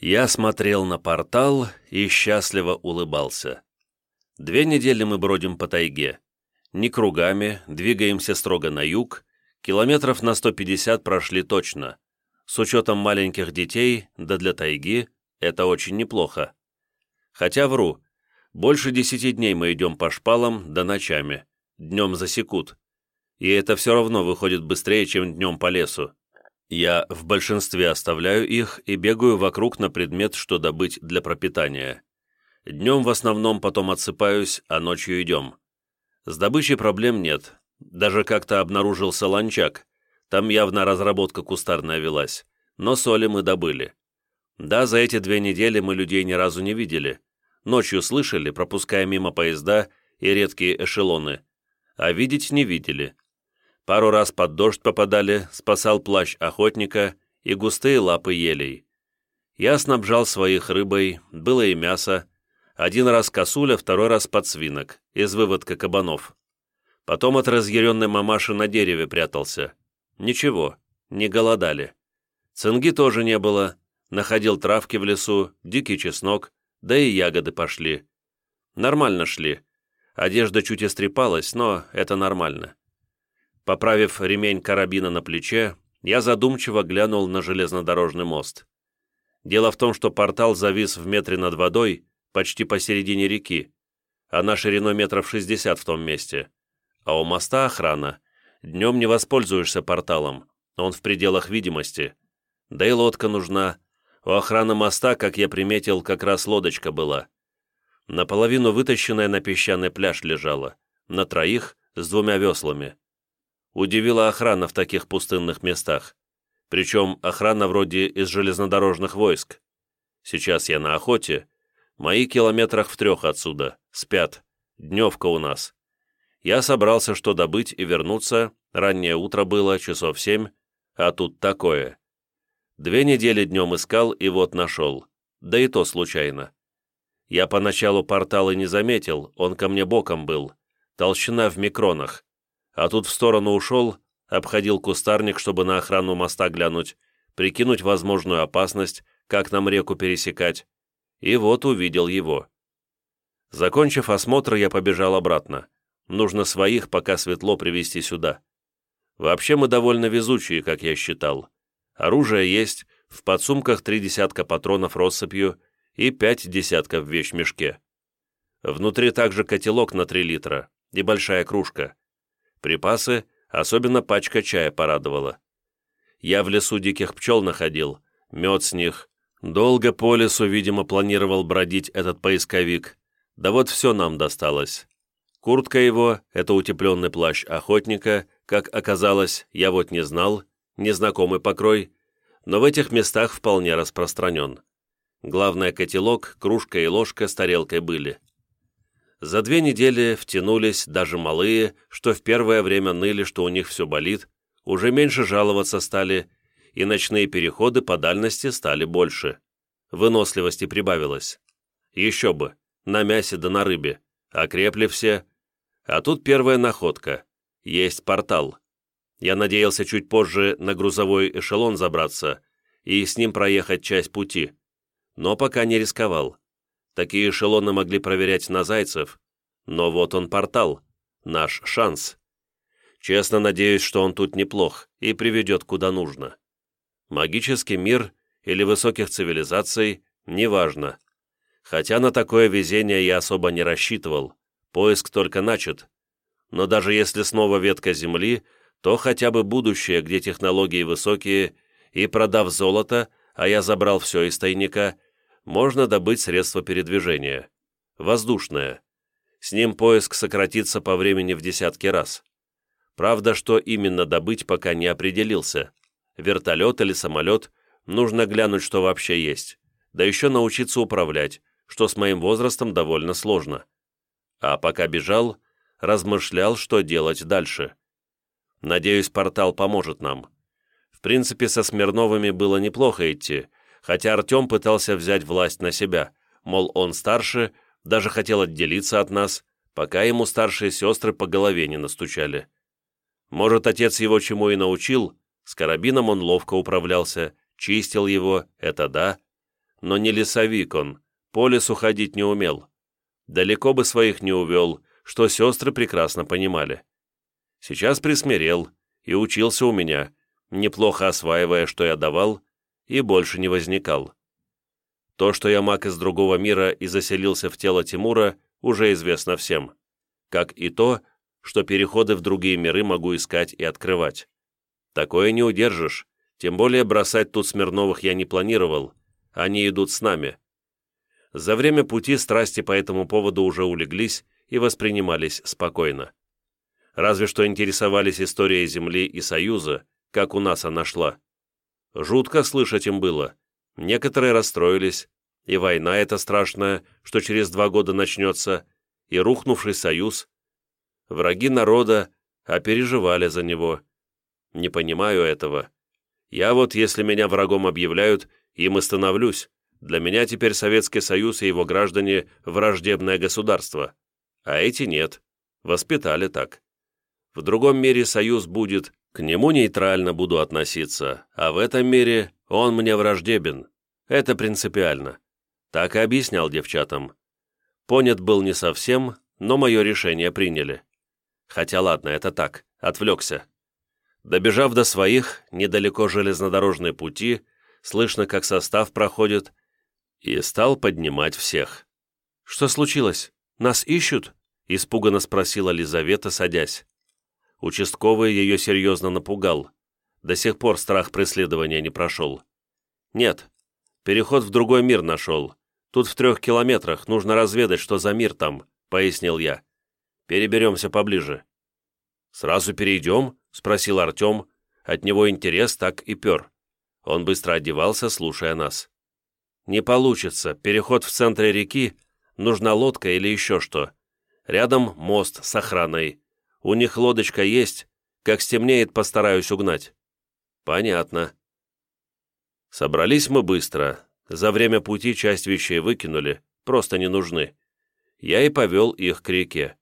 Я смотрел на портал и счастливо улыбался. Две недели мы бродим по тайге. Не кругами, двигаемся строго на юг, километров на 150 прошли точно. С учетом маленьких детей, да для тайги, это очень неплохо. Хотя вру, больше десяти дней мы идем по шпалам, да ночами. Днем засекут. И это все равно выходит быстрее, чем днем по лесу. Я в большинстве оставляю их и бегаю вокруг на предмет, что добыть для пропитания. Днем в основном потом отсыпаюсь, а ночью идем. С добычей проблем нет. Даже как-то обнаружился ланчак. Там явно разработка кустарная велась. Но соли мы добыли. Да, за эти две недели мы людей ни разу не видели. Ночью слышали, пропуская мимо поезда и редкие эшелоны. А видеть не видели. Пару раз под дождь попадали, спасал плащ охотника и густые лапы елей. Я снабжал своих рыбой, было и мясо. Один раз косуля, второй раз подсвинок, из выводка кабанов. Потом от разъяренной мамаши на дереве прятался. Ничего, не голодали. Цинги тоже не было. Находил травки в лесу, дикий чеснок, да и ягоды пошли. Нормально шли. Одежда чуть истрепалась, но это нормально. Поправив ремень карабина на плече, я задумчиво глянул на железнодорожный мост. Дело в том, что портал завис в метре над водой, почти посередине реки, а на шириной метров 60 в том месте. А у моста охрана. Днем не воспользуешься порталом, он в пределах видимости. Да и лодка нужна. У охраны моста, как я приметил, как раз лодочка была. Наполовину вытащенная на песчаный пляж лежала, на троих с двумя веслами. Удивила охрана в таких пустынных местах. Причем охрана вроде из железнодорожных войск. Сейчас я на охоте. Мои километрах в трех отсюда. Спят. Дневка у нас. Я собрался что добыть и вернуться. Раннее утро было, часов семь. А тут такое. Две недели днем искал и вот нашел. Да и то случайно. Я поначалу портал и не заметил, он ко мне боком был. Толщина в микронах а тут в сторону ушел, обходил кустарник, чтобы на охрану моста глянуть, прикинуть возможную опасность, как нам реку пересекать, и вот увидел его. Закончив осмотр, я побежал обратно. Нужно своих, пока светло, привести сюда. Вообще мы довольно везучие, как я считал. Оружие есть, в подсумках три десятка патронов россыпью и пять десятков в вещмешке. Внутри также котелок на три литра и большая кружка. Припасы, особенно пачка чая порадовала. Я в лесу диких пчел находил, мед с них. Долго по лесу, видимо, планировал бродить этот поисковик. Да вот все нам досталось. Куртка его — это утепленный плащ охотника, как оказалось, я вот не знал, незнакомый покрой, но в этих местах вполне распространен. Главное, котелок, кружка и ложка с тарелкой были. За две недели втянулись даже малые, что в первое время ныли, что у них все болит, уже меньше жаловаться стали, и ночные переходы по дальности стали больше. Выносливости прибавилось. Еще бы, на мясе да на рыбе. Окрепли все. А тут первая находка. Есть портал. Я надеялся чуть позже на грузовой эшелон забраться и с ним проехать часть пути. Но пока не рисковал. Такие эшелоны могли проверять на зайцев, но вот он портал, наш шанс. Честно надеюсь, что он тут неплох и приведет куда нужно. Магический мир или высоких цивилизаций, неважно. Хотя на такое везение я особо не рассчитывал, поиск только начат. Но даже если снова ветка Земли, то хотя бы будущее, где технологии высокие, и продав золото, а я забрал все из тайника – можно добыть средство передвижения. Воздушное. С ним поиск сократится по времени в десятки раз. Правда, что именно добыть, пока не определился. Вертолет или самолет, нужно глянуть, что вообще есть. Да еще научиться управлять, что с моим возрастом довольно сложно. А пока бежал, размышлял, что делать дальше. Надеюсь, портал поможет нам. В принципе, со Смирновыми было неплохо идти, хотя Артем пытался взять власть на себя, мол, он старше, даже хотел отделиться от нас, пока ему старшие сестры по голове не настучали. Может, отец его чему и научил, с карабином он ловко управлялся, чистил его, это да, но не лесовик он, по лесу ходить не умел. Далеко бы своих не увел, что сестры прекрасно понимали. Сейчас присмирел и учился у меня, неплохо осваивая, что я давал, и больше не возникал. То, что я маг из другого мира и заселился в тело Тимура, уже известно всем. Как и то, что переходы в другие миры могу искать и открывать. Такое не удержишь, тем более бросать тут Смирновых я не планировал, они идут с нами. За время пути страсти по этому поводу уже улеглись и воспринимались спокойно. Разве что интересовались историей Земли и Союза, как у нас она шла. Жутко слышать им было. Некоторые расстроились, и война эта страшная, что через два года начнется, и рухнувший союз. Враги народа, а переживали за него. Не понимаю этого. Я вот, если меня врагом объявляют, им и становлюсь. Для меня теперь Советский Союз и его граждане – враждебное государство. А эти нет. Воспитали так. В другом мире Союз будет, к нему нейтрально буду относиться, а в этом мире он мне враждебен. Это принципиально. Так и объяснял девчатам. Понят был не совсем, но мое решение приняли. Хотя ладно, это так, отвлекся. Добежав до своих, недалеко железнодорожной пути, слышно, как состав проходит, и стал поднимать всех. «Что случилось? Нас ищут?» — испуганно спросила Лизавета, садясь. Участковый ее серьезно напугал. До сих пор страх преследования не прошел. «Нет, переход в другой мир нашел. Тут в трех километрах, нужно разведать, что за мир там», — пояснил я. «Переберемся поближе». «Сразу перейдем?» — спросил Артем. От него интерес так и пер. Он быстро одевался, слушая нас. «Не получится. Переход в центре реки. Нужна лодка или еще что. Рядом мост с охраной. У них лодочка есть. Как стемнеет, постараюсь угнать». «Понятно». Собрались мы быстро. За время пути часть вещей выкинули, просто не нужны. Я и повел их к реке.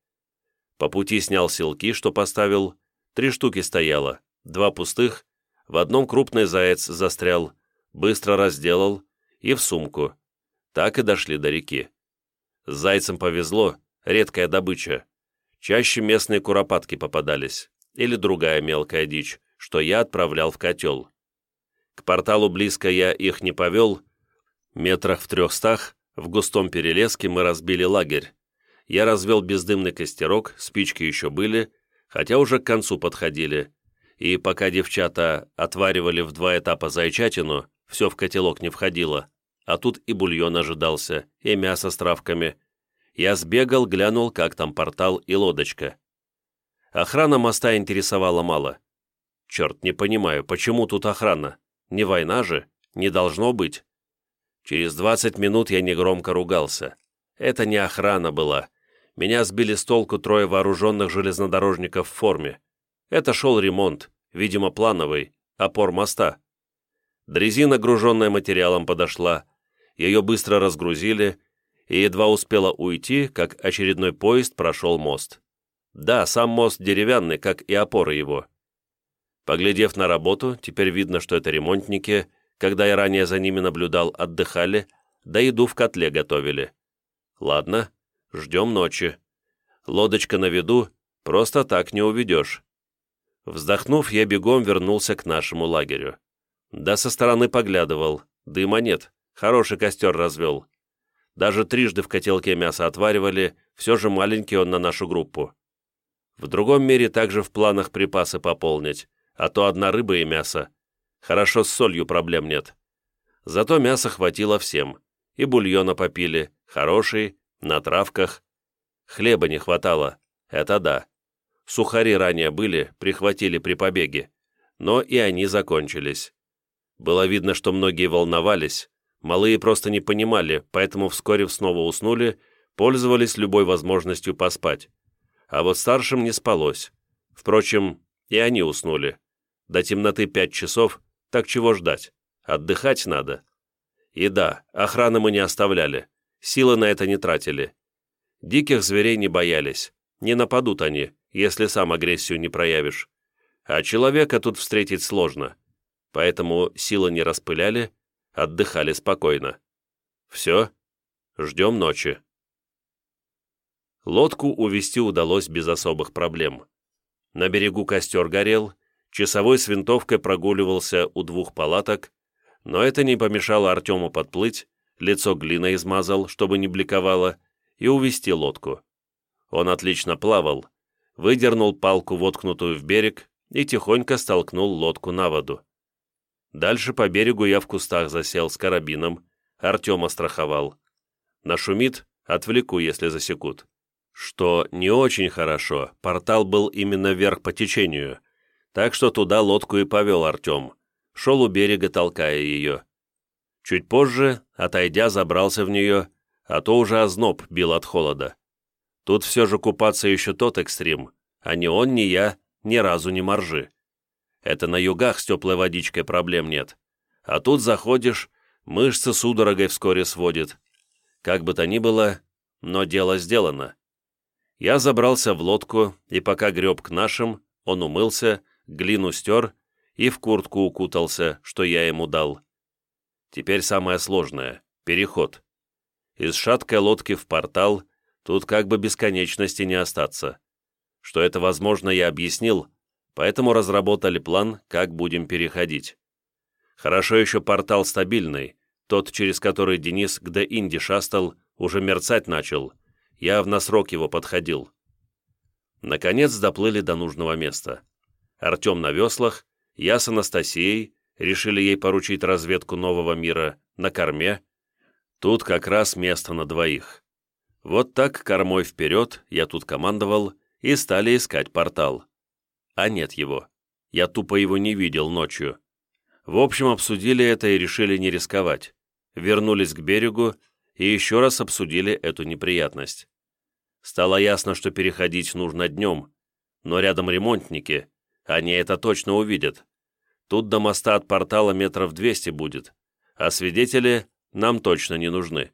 По пути снял селки, что поставил. Три штуки стояло, два пустых, в одном крупный заяц застрял, быстро разделал и в сумку. Так и дошли до реки. С зайцем повезло, редкая добыча. Чаще местные куропатки попадались, или другая мелкая дичь, что я отправлял в котел. К порталу близко я их не повел. Метрах в трехстах, в густом перелеске мы разбили лагерь. Я развел бездымный костерок, спички еще были, хотя уже к концу подходили, и пока девчата отваривали в два этапа зайчатину, все в котелок не входило, а тут и бульон ожидался, и мясо с травками. Я сбегал, глянул, как там портал и лодочка. Охрана моста интересовала мало. Черт, не понимаю, почему тут охрана? Не война же, не должно быть. Через двадцать минут я негромко ругался. Это не охрана была. Меня сбили с толку трое вооруженных железнодорожников в форме. Это шел ремонт, видимо, плановый, опор моста. Дрезина, груженная материалом, подошла. Ее быстро разгрузили, и едва успела уйти, как очередной поезд прошел мост. Да, сам мост деревянный, как и опоры его. Поглядев на работу, теперь видно, что это ремонтники, когда я ранее за ними наблюдал, отдыхали, да еду в котле готовили. Ладно, ждем ночи. Лодочка на виду, просто так не уведешь. Вздохнув, я бегом вернулся к нашему лагерю. Да со стороны поглядывал, дыма нет, хороший костер развел. Даже трижды в котелке мясо отваривали, все же маленький он на нашу группу. В другом мире также в планах припасы пополнить, а то одна рыба и мясо. Хорошо с солью проблем нет. Зато мяса хватило всем, и бульона попили, хороший, на травках. Хлеба не хватало, это да. Сухари ранее были, прихватили при побеге, но и они закончились. Было видно, что многие волновались, малые просто не понимали, поэтому вскоре снова уснули, пользовались любой возможностью поспать. А вот старшим не спалось. Впрочем, и они уснули. До темноты пять часов, так чего ждать? Отдыхать надо. И да, охраны мы не оставляли, силы на это не тратили. Диких зверей не боялись, не нападут они, если сам агрессию не проявишь. А человека тут встретить сложно. Поэтому силы не распыляли, отдыхали спокойно. Все, ждем ночи. Лодку увести удалось без особых проблем. На берегу костер горел, часовой с винтовкой прогуливался у двух палаток, но это не помешало Артему подплыть, лицо глиной измазал, чтобы не бликовало, и увести лодку. Он отлично плавал, выдернул палку, воткнутую в берег, и тихонько столкнул лодку на воду. Дальше по берегу я в кустах засел с карабином, Артема страховал. Нашумит, отвлеку, если засекут. Что не очень хорошо, портал был именно вверх по течению, так что туда лодку и повел Артем, шел у берега, толкая ее. Чуть позже, отойдя, забрался в нее, а то уже озноб бил от холода. Тут все же купаться еще тот экстрим, а ни он, ни я ни разу не моржи. Это на югах с теплой водичкой проблем нет. А тут заходишь, мышцы судорогой вскоре сводит. Как бы то ни было, но дело сделано. Я забрался в лодку, и пока греб к нашим, он умылся, глину стер и в куртку укутался, что я ему дал. Теперь самое сложное — переход. Из шаткой лодки в портал тут как бы бесконечности не остаться. Что это возможно, я объяснил, поэтому разработали план, как будем переходить. Хорошо еще портал стабильный, тот, через который Денис к Де-Инди шастал, уже мерцать начал, явно срок его подходил. Наконец доплыли до нужного места. Артем на веслах, я с Анастасией, решили ей поручить разведку нового мира на корме. Тут как раз место на двоих. Вот так кормой вперед, я тут командовал, и стали искать портал. А нет его. Я тупо его не видел ночью. В общем, обсудили это и решили не рисковать. Вернулись к берегу и еще раз обсудили эту неприятность. Стало ясно, что переходить нужно днем, но рядом ремонтники, они это точно увидят. Тут до моста от портала метров 200 будет, а свидетели нам точно не нужны.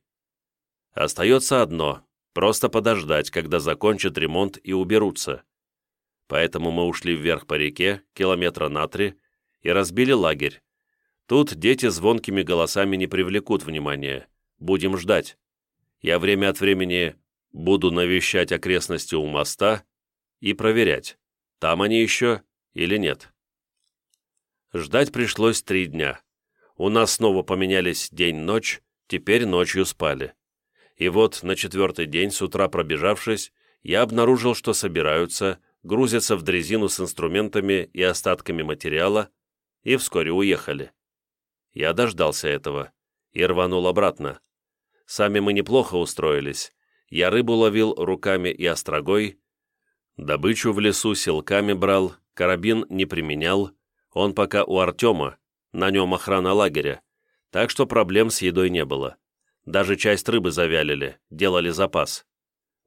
Остается одно – просто подождать, когда закончат ремонт и уберутся. Поэтому мы ушли вверх по реке, километра на три, и разбили лагерь. Тут дети звонкими голосами не привлекут внимания. Будем ждать. Я время от времени буду навещать окрестности у моста и проверять, там они еще или нет. Ждать пришлось три дня. У нас снова поменялись день-ночь, теперь ночью спали. И вот на четвертый день, с утра пробежавшись, я обнаружил, что собираются, грузятся в дрезину с инструментами и остатками материала, и вскоре уехали. Я дождался этого и рванул обратно. Сами мы неплохо устроились. Я рыбу ловил руками и острогой, добычу в лесу силками брал, карабин не применял, он пока у Артема, на нем охрана лагеря, так что проблем с едой не было. Даже часть рыбы завялили, делали запас.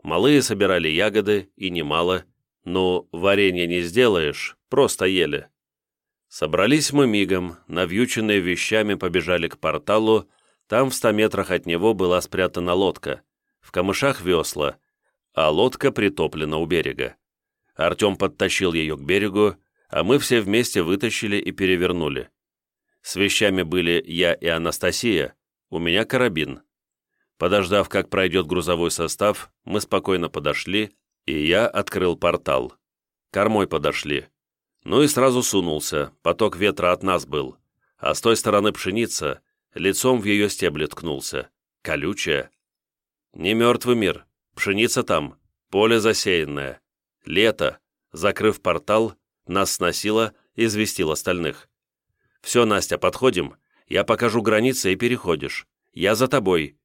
Малые собирали ягоды, и немало, но варенье не сделаешь, просто ели. Собрались мы мигом, навьюченные вещами побежали к порталу, там в ста метрах от него была спрятана лодка, в камышах весла, а лодка притоплена у берега. Артем подтащил ее к берегу, а мы все вместе вытащили и перевернули. С вещами были я и Анастасия, у меня карабин. Подождав, как пройдет грузовой состав, мы спокойно подошли, и я открыл портал. Кормой подошли. Ну и сразу сунулся, поток ветра от нас был. А с той стороны пшеница, лицом в ее стебли ткнулся. Колючая. Не мертвый мир, пшеница там, поле засеянное. Лето. Закрыв портал, нас сносило, известил остальных. «Все, Настя, подходим. Я покажу границы и переходишь. Я за тобой».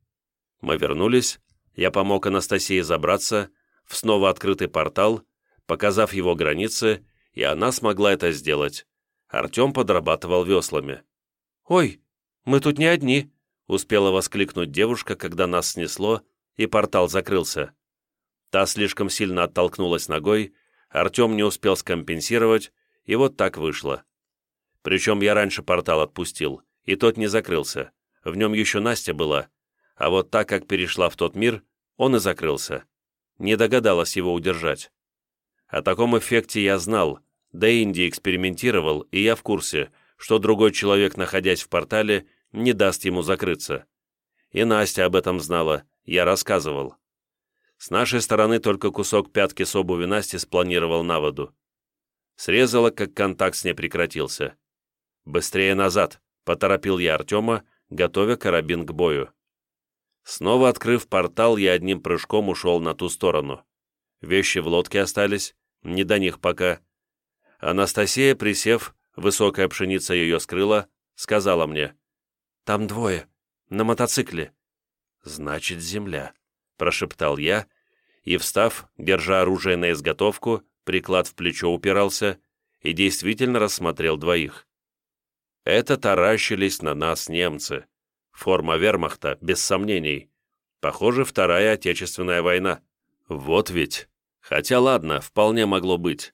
Мы вернулись, я помог Анастасии забраться в снова открытый портал, показав его границы, и она смогла это сделать. Артем подрабатывал веслами. «Ой, мы тут не одни», — успела воскликнуть девушка, когда нас снесло, и портал закрылся. Та слишком сильно оттолкнулась ногой, Артем не успел скомпенсировать, и вот так вышло. Причем я раньше портал отпустил, и тот не закрылся. В нем еще Настя была. А вот так как перешла в тот мир, он и закрылся. Не догадалась его удержать. О таком эффекте я знал, да и Инди экспериментировал, и я в курсе, что другой человек, находясь в портале, не даст ему закрыться. И Настя об этом знала, я рассказывал. С нашей стороны только кусок пятки с обуви Насти спланировал на воду. Срезала, как контакт с ней прекратился. «Быстрее назад!» — поторопил я Артема, готовя карабин к бою. Снова открыв портал, я одним прыжком ушел на ту сторону. Вещи в лодке остались, не до них пока. Анастасия, присев, высокая пшеница ее скрыла, сказала мне, «Там двое, на мотоцикле». «Значит, земля», — прошептал я, и, встав, держа оружие на изготовку, приклад в плечо упирался и действительно рассмотрел двоих. Это таращились на нас немцы. Форма вермахта, без сомнений. Похоже, Вторая Отечественная война. Вот ведь. Хотя ладно, вполне могло быть.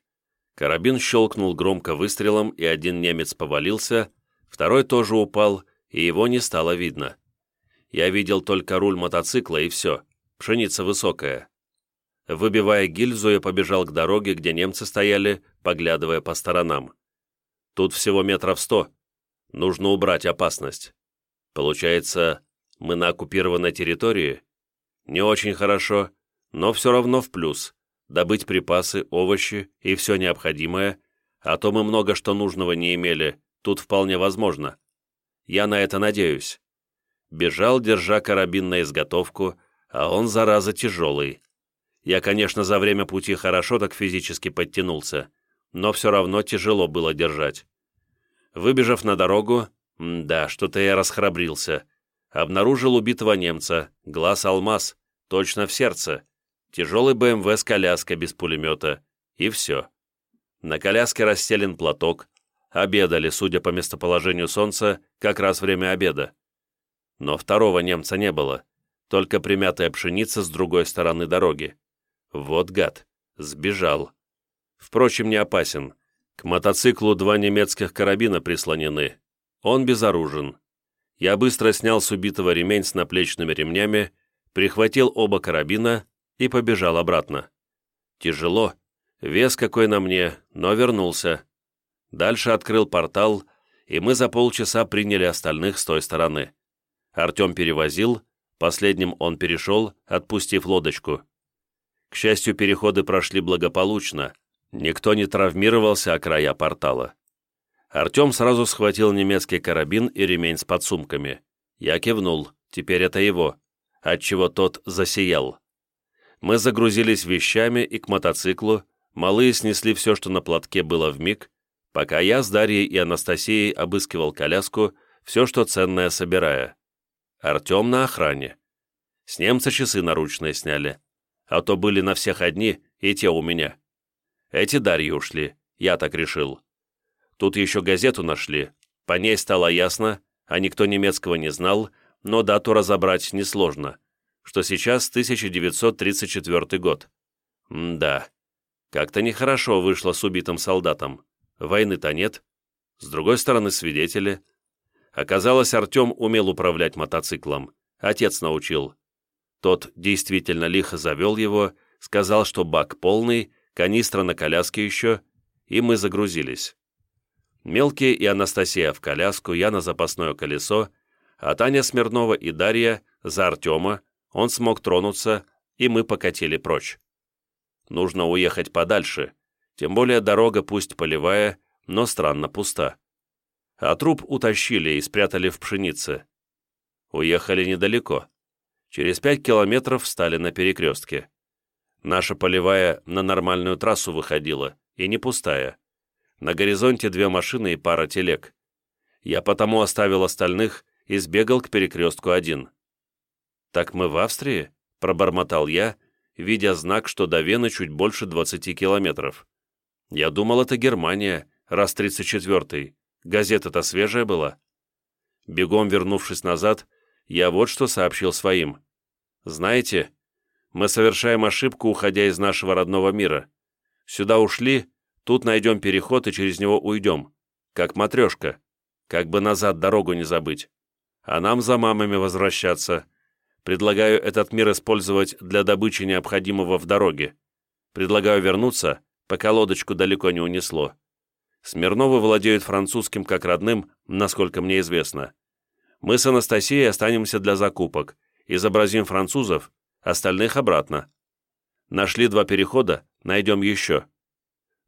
Карабин щелкнул громко выстрелом, и один немец повалился, второй тоже упал, и его не стало видно. Я видел только руль мотоцикла, и все. Пшеница высокая. Выбивая гильзу, я побежал к дороге, где немцы стояли, поглядывая по сторонам. Тут всего метров сто. Нужно убрать опасность. Получается, мы на оккупированной территории? Не очень хорошо, но все равно в плюс. Добыть припасы, овощи и все необходимое, а то мы много что нужного не имели, тут вполне возможно. Я на это надеюсь. Бежал, держа карабин на изготовку, а он, зараза, тяжелый. Я, конечно, за время пути хорошо так физически подтянулся, но все равно тяжело было держать. Выбежав на дорогу, да, что-то я расхрабрился. Обнаружил убитого немца, глаз-алмаз, точно в сердце. Тяжелый БМВ с коляской без пулемета. И все. На коляске расстелен платок. Обедали, судя по местоположению солнца, как раз время обеда. Но второго немца не было. Только примятая пшеница с другой стороны дороги. Вот гад. Сбежал. Впрочем, не опасен. К мотоциклу два немецких карабина прислонены. Он безоружен. Я быстро снял с убитого ремень с наплечными ремнями, прихватил оба карабина и побежал обратно. Тяжело, вес какой на мне, но вернулся. Дальше открыл портал, и мы за полчаса приняли остальных с той стороны. Артем перевозил, последним он перешел, отпустив лодочку. К счастью, переходы прошли благополучно, Никто не травмировался о края портала. Артем сразу схватил немецкий карабин и ремень с подсумками. Я кивнул, теперь это его, отчего тот засиял. Мы загрузились вещами и к мотоциклу, малые снесли все, что на платке было в миг, пока я с Дарьей и Анастасией обыскивал коляску, все, что ценное собирая. Артем на охране. С немца часы наручные сняли, а то были на всех одни, и те у меня. Эти Дарьи ушли, я так решил. Тут еще газету нашли, по ней стало ясно, а никто немецкого не знал, но дату разобрать несложно, что сейчас 1934 год. М да, как-то нехорошо вышло с убитым солдатом. Войны-то нет. С другой стороны, свидетели. Оказалось, Артем умел управлять мотоциклом. Отец научил. Тот действительно лихо завел его, сказал, что бак полный, канистра на коляске еще, и мы загрузились. Мелкие и Анастасия в коляску, я на запасное колесо, а Таня Смирнова и Дарья за Артема, он смог тронуться, и мы покатили прочь. Нужно уехать подальше, тем более дорога пусть полевая, но странно пуста. А труп утащили и спрятали в пшенице. Уехали недалеко. Через пять километров встали на перекрестке. Наша полевая на нормальную трассу выходила, и не пустая. На горизонте две машины и пара телег. Я потому оставил остальных и сбегал к перекрестку один. «Так мы в Австрии?» — пробормотал я, видя знак, что до Вены чуть больше 20 километров. Я думал, это Германия, раз 34-й. Газета-то свежая была. Бегом вернувшись назад, я вот что сообщил своим. «Знаете, мы совершаем ошибку, уходя из нашего родного мира. Сюда ушли, тут найдем переход и через него уйдем. Как матрешка. Как бы назад дорогу не забыть. А нам за мамами возвращаться. Предлагаю этот мир использовать для добычи необходимого в дороге. Предлагаю вернуться, пока лодочку далеко не унесло. Смирновы владеют французским как родным, насколько мне известно. Мы с Анастасией останемся для закупок, изобразим французов, остальных обратно. Нашли два перехода, найдем еще.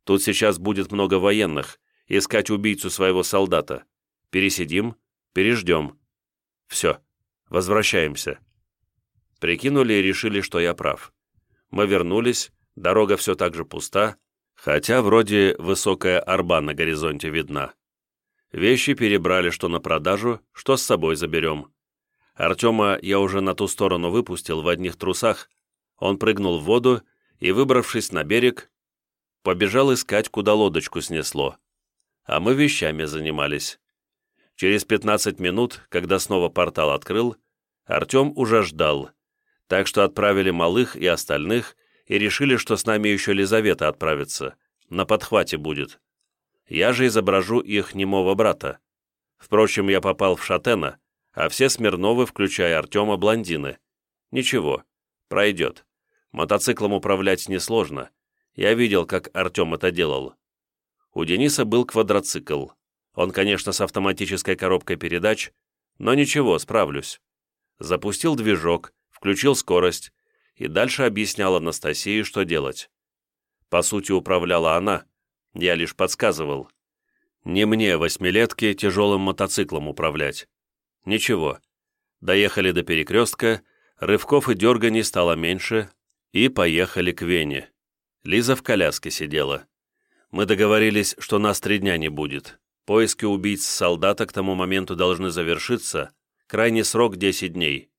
Тут сейчас будет много военных, искать убийцу своего солдата. Пересидим, переждем. Все, возвращаемся. Прикинули и решили, что я прав. Мы вернулись, дорога все так же пуста, хотя вроде высокая арба на горизонте видна. Вещи перебрали что на продажу, что с собой заберем. Артема я уже на ту сторону выпустил в одних трусах. Он прыгнул в воду и, выбравшись на берег, побежал искать, куда лодочку снесло. А мы вещами занимались. Через 15 минут, когда снова портал открыл, Артем уже ждал, так что отправили малых и остальных и решили, что с нами еще Лизавета отправится, на подхвате будет. Я же изображу их немого брата. Впрочем, я попал в Шатена, а все Смирновы, включая Артема, блондины. Ничего, пройдет. Мотоциклом управлять несложно. Я видел, как Артем это делал. У Дениса был квадроцикл. Он, конечно, с автоматической коробкой передач, но ничего, справлюсь. Запустил движок, включил скорость и дальше объяснял Анастасии, что делать. По сути, управляла она, я лишь подсказывал. Не мне, восьмилетке, тяжелым мотоциклом управлять. Ничего. Доехали до перекрестка, рывков и дерганий стало меньше, и поехали к Вене. Лиза в коляске сидела. Мы договорились, что нас три дня не будет. Поиски убийц солдата к тому моменту должны завершиться, крайний срок 10 дней.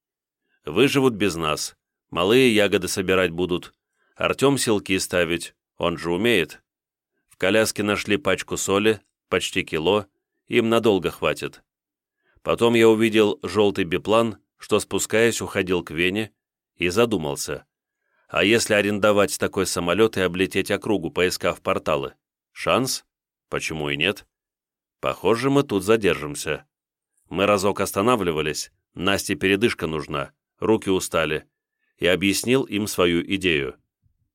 Выживут без нас, малые ягоды собирать будут, Артем селки ставить, он же умеет. В коляске нашли пачку соли, почти кило, им надолго хватит. Потом я увидел желтый биплан, что, спускаясь, уходил к Вене, и задумался. А если арендовать такой самолет и облететь округу, поискав порталы? Шанс? Почему и нет? Похоже, мы тут задержимся. Мы разок останавливались, Насте передышка нужна, руки устали, и объяснил им свою идею.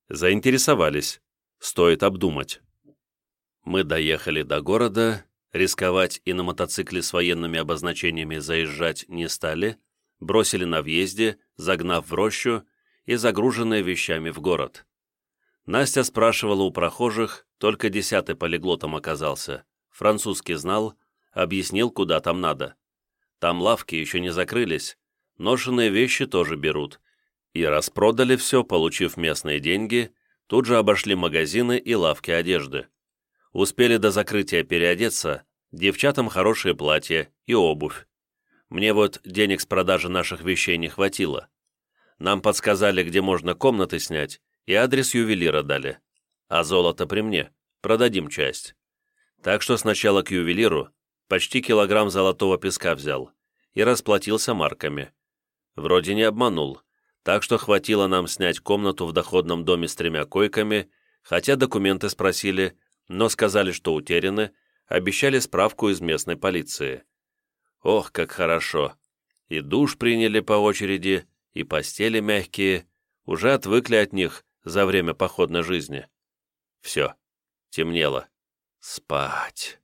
Заинтересовались. Стоит обдумать. Мы доехали до города, рисковать и на мотоцикле с военными обозначениями заезжать не стали, бросили на въезде, загнав в рощу и загруженные вещами в город. Настя спрашивала у прохожих, только десятый полиглотом оказался. Французский знал, объяснил, куда там надо. Там лавки еще не закрылись, ношенные вещи тоже берут. И распродали все, получив местные деньги, тут же обошли магазины и лавки одежды. Успели до закрытия переодеться, девчатам хорошие платья и обувь. Мне вот денег с продажи наших вещей не хватило. Нам подсказали, где можно комнаты снять, и адрес ювелира дали. А золото при мне, продадим часть. Так что сначала к ювелиру почти килограмм золотого песка взял и расплатился марками. Вроде не обманул, так что хватило нам снять комнату в доходном доме с тремя койками, хотя документы спросили, но сказали, что утеряны, обещали справку из местной полиции. Ох, как хорошо! И душ приняли по очереди, и постели мягкие, уже отвыкли от них за время походной жизни. Все, темнело. Спать.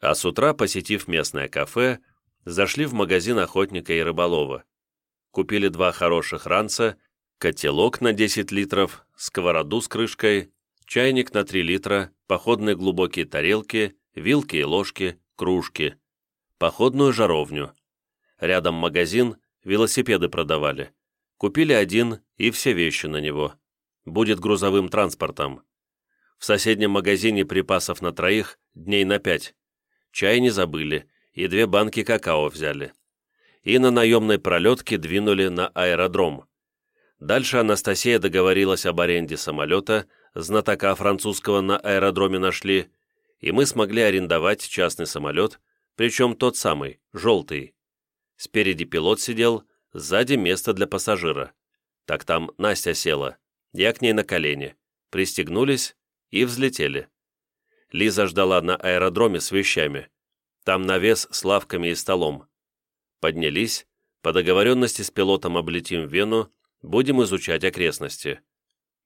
А с утра, посетив местное кафе, зашли в магазин охотника и рыболова. Купили два хороших ранца, котелок на 10 литров, сковороду с крышкой, чайник на 3 литра, походные глубокие тарелки, вилки и ложки, кружки, походную жаровню. Рядом магазин, велосипеды продавали. Купили один и все вещи на него. Будет грузовым транспортом. В соседнем магазине припасов на троих дней на пять. Чай не забыли, и две банки какао взяли. И на наемной пролетке двинули на аэродром. Дальше Анастасия договорилась об аренде самолета, знатока французского на аэродроме нашли, и мы смогли арендовать частный самолет, причем тот самый, желтый. Спереди пилот сидел, сзади место для пассажира. Так там Настя села, я к ней на колени. Пристегнулись, и взлетели. Лиза ждала на аэродроме с вещами. Там навес с лавками и столом. Поднялись, по договоренности с пилотом облетим Вену, будем изучать окрестности.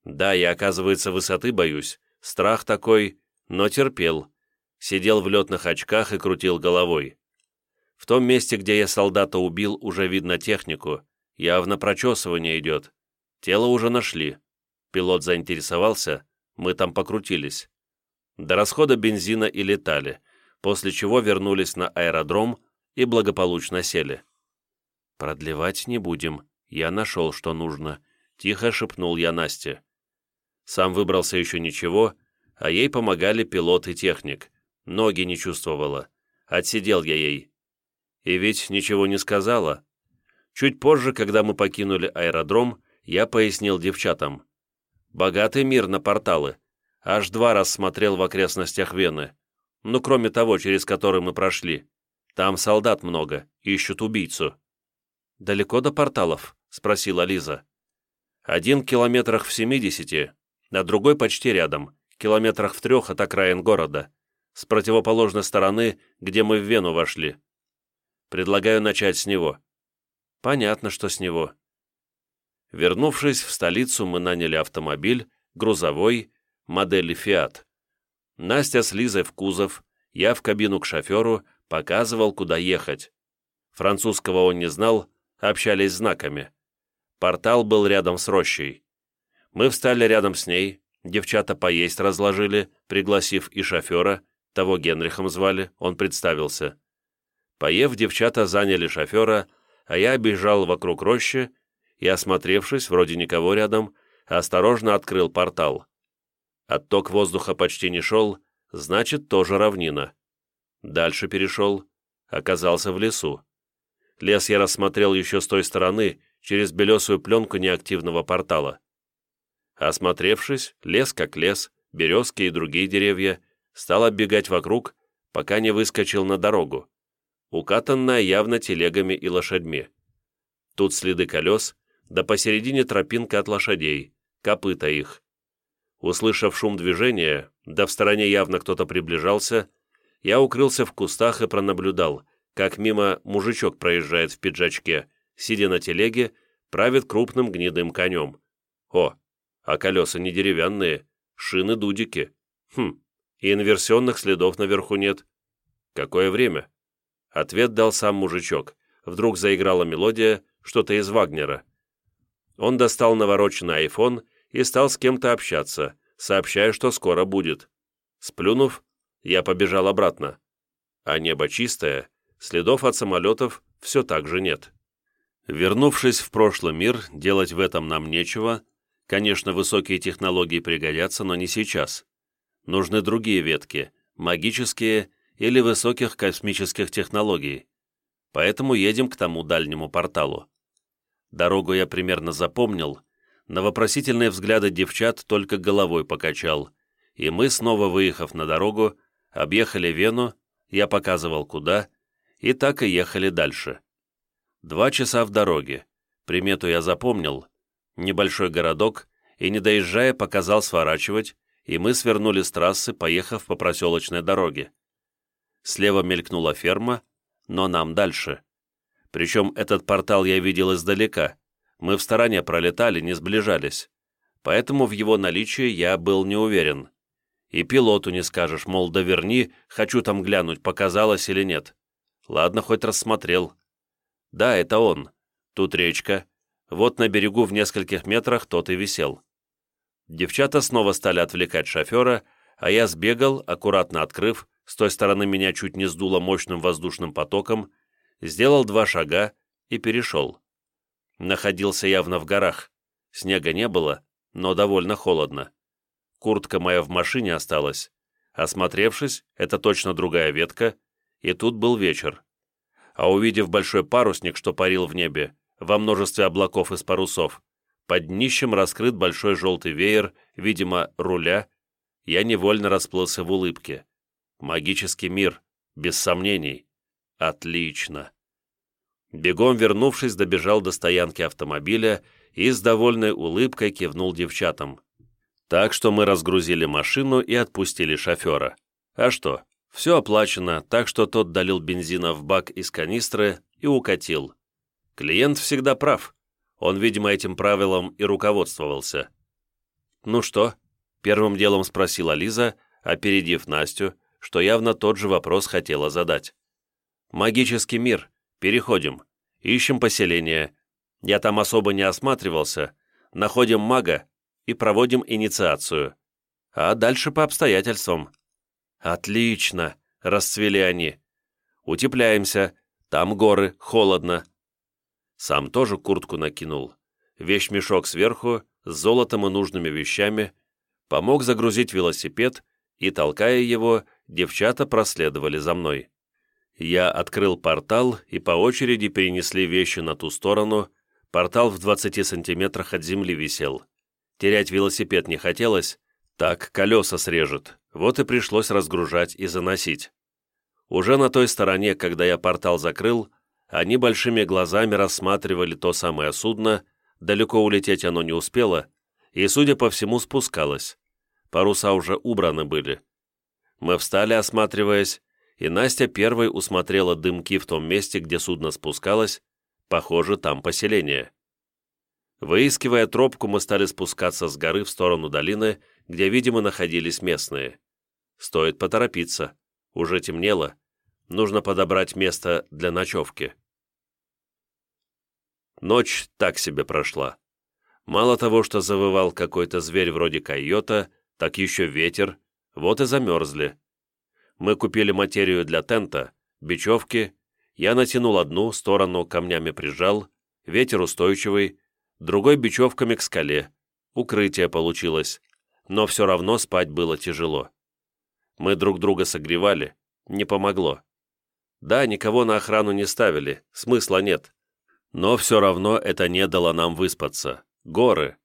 Да, я, оказывается, высоты боюсь, страх такой, но терпел. Сидел в летных очках и крутил головой. В том месте, где я солдата убил, уже видно технику. Явно прочесывание идет. Тело уже нашли. Пилот заинтересовался, мы там покрутились. До расхода бензина и летали, после чего вернулись на аэродром и благополучно сели. «Продлевать не будем, я нашел, что нужно», — тихо шепнул я Насте. Сам выбрался еще ничего, а ей помогали пилот и техник. Ноги не чувствовала. Отсидел я ей. И ведь ничего не сказала. Чуть позже, когда мы покинули аэродром, я пояснил девчатам. Богатый мир на порталы. Аж два раз смотрел в окрестностях Вены. Ну, кроме того, через который мы прошли. Там солдат много, ищут убийцу. «Далеко до порталов?» — спросила Лиза. «Один километрах в семидесяти, а другой почти рядом, километрах в трех от окраин города, с противоположной стороны, где мы в Вену вошли. Предлагаю начать с него». «Понятно, что с него». Вернувшись в столицу, мы наняли автомобиль, грузовой, модели «Фиат». Настя с Лизой в кузов, я в кабину к шоферу, показывал, куда ехать. Французского он не знал, общались знаками. Портал был рядом с рощей. Мы встали рядом с ней, девчата поесть разложили, пригласив и шофера, того Генрихом звали, он представился. Поев, девчата заняли шофера, а я бежал вокруг рощи и, осмотревшись, вроде никого рядом, осторожно открыл портал. Отток воздуха почти не шел, значит, тоже равнина. Дальше перешел, оказался в лесу. Лес я рассмотрел еще с той стороны, через белесую пленку неактивного портала. Осмотревшись, лес как лес, березки и другие деревья, стал оббегать вокруг, пока не выскочил на дорогу укатанная явно телегами и лошадьми. Тут следы колес, да посередине тропинка от лошадей, копыта их. Услышав шум движения, да в стороне явно кто-то приближался, я укрылся в кустах и пронаблюдал, как мимо мужичок проезжает в пиджачке, сидя на телеге, правит крупным гнедым конем. О, а колеса не деревянные, шины дудики. Хм, и инверсионных следов наверху нет. Какое время? Ответ дал сам мужичок. Вдруг заиграла мелодия, что-то из Вагнера. Он достал навороченный айфон и стал с кем-то общаться, сообщая, что скоро будет. Сплюнув, я побежал обратно. А небо чистое, следов от самолетов все так же нет. Вернувшись в прошлый мир, делать в этом нам нечего. Конечно, высокие технологии пригодятся, но не сейчас. Нужны другие ветки, магические или высоких космических технологий. Поэтому едем к тому дальнему порталу. Дорогу я примерно запомнил, на вопросительные взгляды девчат только головой покачал, и мы, снова выехав на дорогу, объехали Вену, я показывал куда, и так и ехали дальше. Два часа в дороге, примету я запомнил, небольшой городок, и, не доезжая, показал сворачивать, и мы свернули с трассы, поехав по проселочной дороге. Слева мелькнула ферма, но нам дальше. Причем этот портал я видел издалека. Мы в стороне пролетали, не сближались. Поэтому в его наличии я был не уверен. И пилоту не скажешь, мол, доверни, хочу там глянуть, показалось или нет. Ладно, хоть рассмотрел. Да, это он. Тут речка. Вот на берегу в нескольких метрах тот и висел. Девчата снова стали отвлекать шофера, а я сбегал, аккуратно открыв, с той стороны меня чуть не сдуло мощным воздушным потоком, сделал два шага и перешел. Находился явно в горах. Снега не было, но довольно холодно. Куртка моя в машине осталась. Осмотревшись, это точно другая ветка, и тут был вечер. А увидев большой парусник, что парил в небе, во множестве облаков из парусов, под днищем раскрыт большой желтый веер, видимо, руля, я невольно расплылся в улыбке. Магический мир, без сомнений. Отлично. Бегом вернувшись, добежал до стоянки автомобиля и с довольной улыбкой кивнул девчатам. Так что мы разгрузили машину и отпустили шофера. А что, все оплачено, так что тот долил бензина в бак из канистры и укатил. Клиент всегда прав. Он, видимо, этим правилом и руководствовался. «Ну что?» — первым делом спросила Лиза, опередив Настю, что явно тот же вопрос хотела задать. Магический мир. Переходим. Ищем поселение. Я там особо не осматривался. Находим мага и проводим инициацию. А дальше по обстоятельствам. Отлично, расцвели они. Утепляемся. Там горы, холодно. Сам тоже куртку накинул. Вещмешок сверху, с золотом и нужными вещами. Помог загрузить велосипед, и, толкая его, девчата проследовали за мной. Я открыл портал, и по очереди перенесли вещи на ту сторону. Портал в 20 сантиметрах от земли висел. Терять велосипед не хотелось, так колеса срежет, вот и пришлось разгружать и заносить. Уже на той стороне, когда я портал закрыл, они большими глазами рассматривали то самое судно, далеко улететь оно не успело, и, судя по всему, спускалось. Паруса уже убраны были. Мы встали, осматриваясь, и Настя первой усмотрела дымки в том месте, где судно спускалось, похоже, там поселение. Выискивая тропку, мы стали спускаться с горы в сторону долины, где, видимо, находились местные. Стоит поторопиться. Уже темнело. Нужно подобрать место для ночевки. Ночь так себе прошла. Мало того, что завывал какой-то зверь вроде койота, так еще ветер, вот и замерзли. Мы купили материю для тента, бечевки, я натянул одну, сторону камнями прижал, ветер устойчивый, другой бечевками к скале. Укрытие получилось, но все равно спать было тяжело. Мы друг друга согревали, не помогло. Да, никого на охрану не ставили, смысла нет. Но все равно это не дало нам выспаться. Горы.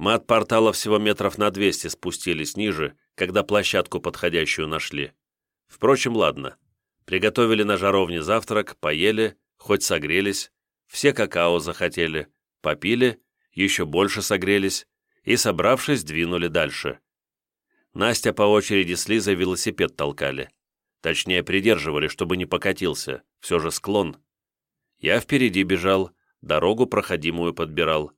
Мы от портала всего метров на 200 спустились ниже, когда площадку подходящую нашли. Впрочем, ладно. Приготовили на жаровне завтрак, поели, хоть согрелись, все какао захотели, попили, еще больше согрелись и, собравшись, двинули дальше. Настя по очереди с Лизой велосипед толкали. Точнее, придерживали, чтобы не покатился, все же склон. Я впереди бежал, дорогу проходимую подбирал.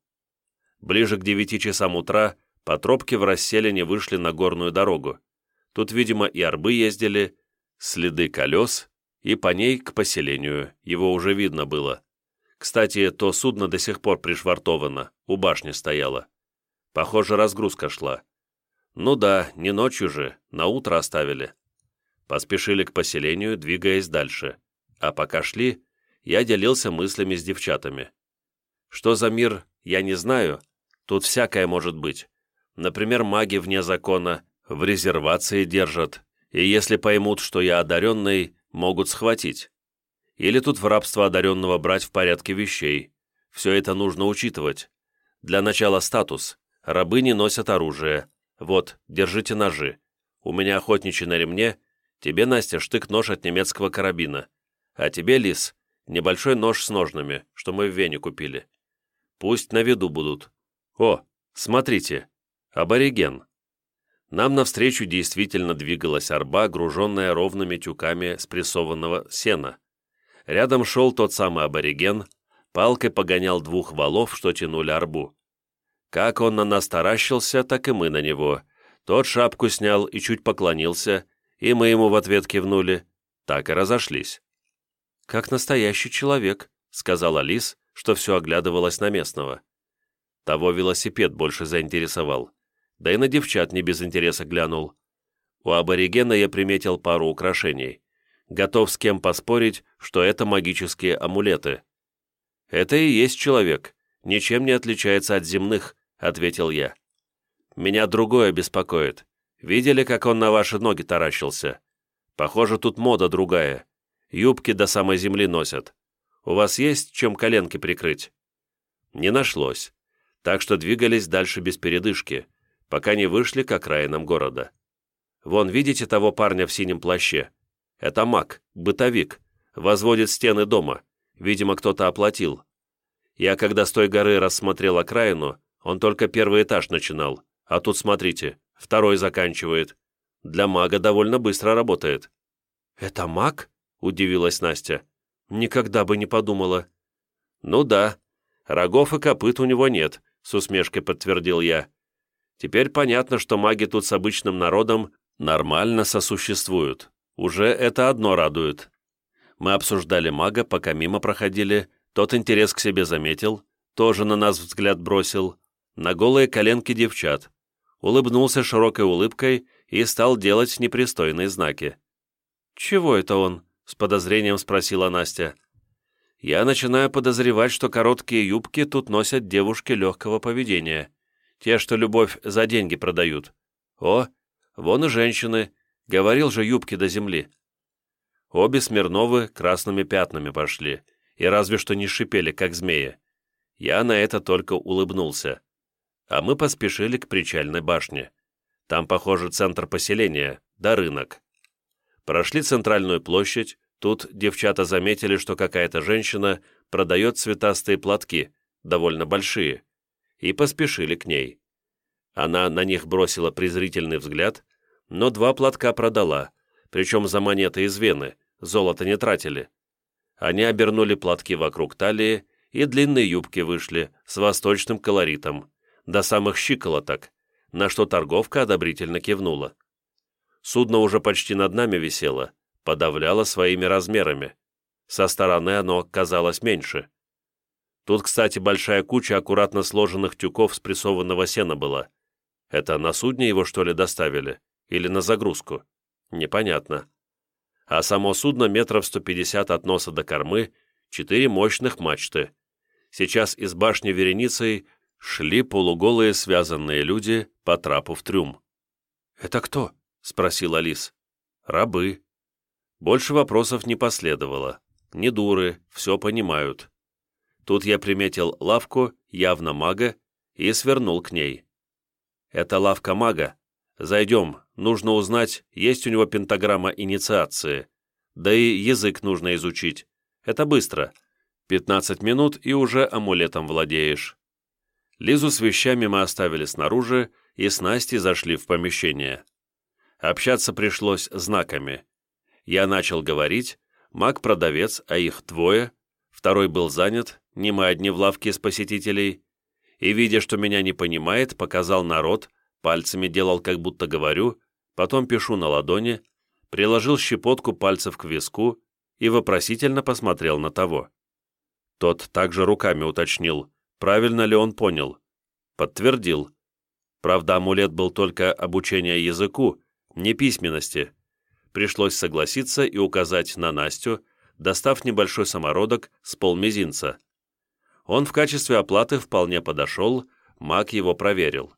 Ближе к девяти часам утра по тропке в расселине вышли на горную дорогу. Тут, видимо, и арбы ездили, следы колес, и по ней к поселению, его уже видно было. Кстати, то судно до сих пор пришвартовано, у башни стояло. Похоже, разгрузка шла. Ну да, не ночью же, на утро оставили. Поспешили к поселению, двигаясь дальше. А пока шли, я делился мыслями с девчатами. Что за мир, я не знаю. Тут всякое может быть. Например, маги вне закона, в резервации держат, и если поймут, что я одаренный, могут схватить. Или тут в рабство одаренного брать в порядке вещей. Все это нужно учитывать. Для начала статус. Рабы не носят оружие. Вот, держите ножи. У меня охотничий на ремне. Тебе, Настя, штык-нож от немецкого карабина. А тебе, Лис, небольшой нож с ножными, что мы в Вене купили. Пусть на виду будут. О, смотрите, абориген. Нам навстречу действительно двигалась арба, груженная ровными тюками спрессованного сена. Рядом шел тот самый абориген, палкой погонял двух валов, что тянули арбу. Как он на нас таращился, так и мы на него. Тот шапку снял и чуть поклонился, и мы ему в ответ кивнули. Так и разошлись. «Как настоящий человек», — сказала Лис, что все оглядывалось на местного. Того велосипед больше заинтересовал. Да и на девчат не без интереса глянул. У аборигена я приметил пару украшений готов с кем поспорить, что это магические амулеты. «Это и есть человек, ничем не отличается от земных», — ответил я. «Меня другое беспокоит. Видели, как он на ваши ноги таращился? Похоже, тут мода другая. Юбки до самой земли носят. У вас есть чем коленки прикрыть?» Не нашлось, так что двигались дальше без передышки, пока не вышли к окраинам города. Вон, видите того парня в синем плаще? Это маг, бытовик, возводит стены дома. Видимо, кто-то оплатил. Я когда с той горы рассмотрел окраину, он только первый этаж начинал. А тут, смотрите, второй заканчивает. Для мага довольно быстро работает». «Это маг?» — удивилась Настя. «Никогда бы не подумала». «Ну да. Рогов и копыт у него нет», — с усмешкой подтвердил я. «Теперь понятно, что маги тут с обычным народом нормально сосуществуют. Уже это одно радует. Мы обсуждали мага, пока мимо проходили, тот интерес к себе заметил, тоже на нас взгляд бросил, на голые коленки девчат, улыбнулся широкой улыбкой и стал делать непристойные знаки. «Чего это он?» — с подозрением спросила Настя. «Я начинаю подозревать, что короткие юбки тут носят девушки легкого поведения, те, что любовь за деньги продают. О, вон и женщины, говорил же юбки до земли». Обе Смирновы красными пятнами пошли, и разве что не шипели, как змеи. Я на это только улыбнулся. А мы поспешили к причальной башне. Там, похоже, центр поселения, да рынок. Прошли центральную площадь, тут девчата заметили, что какая-то женщина продает цветастые платки, довольно большие, и поспешили к ней. Она на них бросила презрительный взгляд, но два платка продала, причем за монеты из Вены, золото не тратили. Они обернули платки вокруг талии, и длинные юбки вышли с восточным колоритом, до самых щиколоток, на что торговка одобрительно кивнула. Судно уже почти над нами висело, подавляло своими размерами. Со стороны оно казалось меньше. Тут, кстати, большая куча аккуратно сложенных тюков спрессованного сена была. Это на судне его, что ли, доставили? Или на загрузку? Непонятно. А само судно метров 150 от носа до кормы, четыре мощных мачты. Сейчас из башни вереницей шли полуголые связанные люди по трапу в трюм. «Это кто?» — спросил Алис. «Рабы». Больше вопросов не последовало. Не дуры, все понимают. Тут я приметил лавку, явно мага, и свернул к ней. «Это лавка мага. Зайдем, нужно узнать, есть у него пентаграмма инициации. Да и язык нужно изучить. Это быстро. Пятнадцать минут, и уже амулетом владеешь». Лизу с вещами мы оставили снаружи и с Настей зашли в помещение. Общаться пришлось знаками. Я начал говорить, маг-продавец, а их двое, второй был занят, не мы одни в лавке с посетителей, и, видя, что меня не понимает, показал народ, пальцами делал, как будто говорю, потом пишу на ладони, приложил щепотку пальцев к виску и вопросительно посмотрел на того. Тот также руками уточнил, Правильно ли он понял? Подтвердил. Правда, амулет был только обучение языку, не письменности. Пришлось согласиться и указать на Настю, достав небольшой самородок с полмизинца. Он в качестве оплаты вполне подошел, маг его проверил.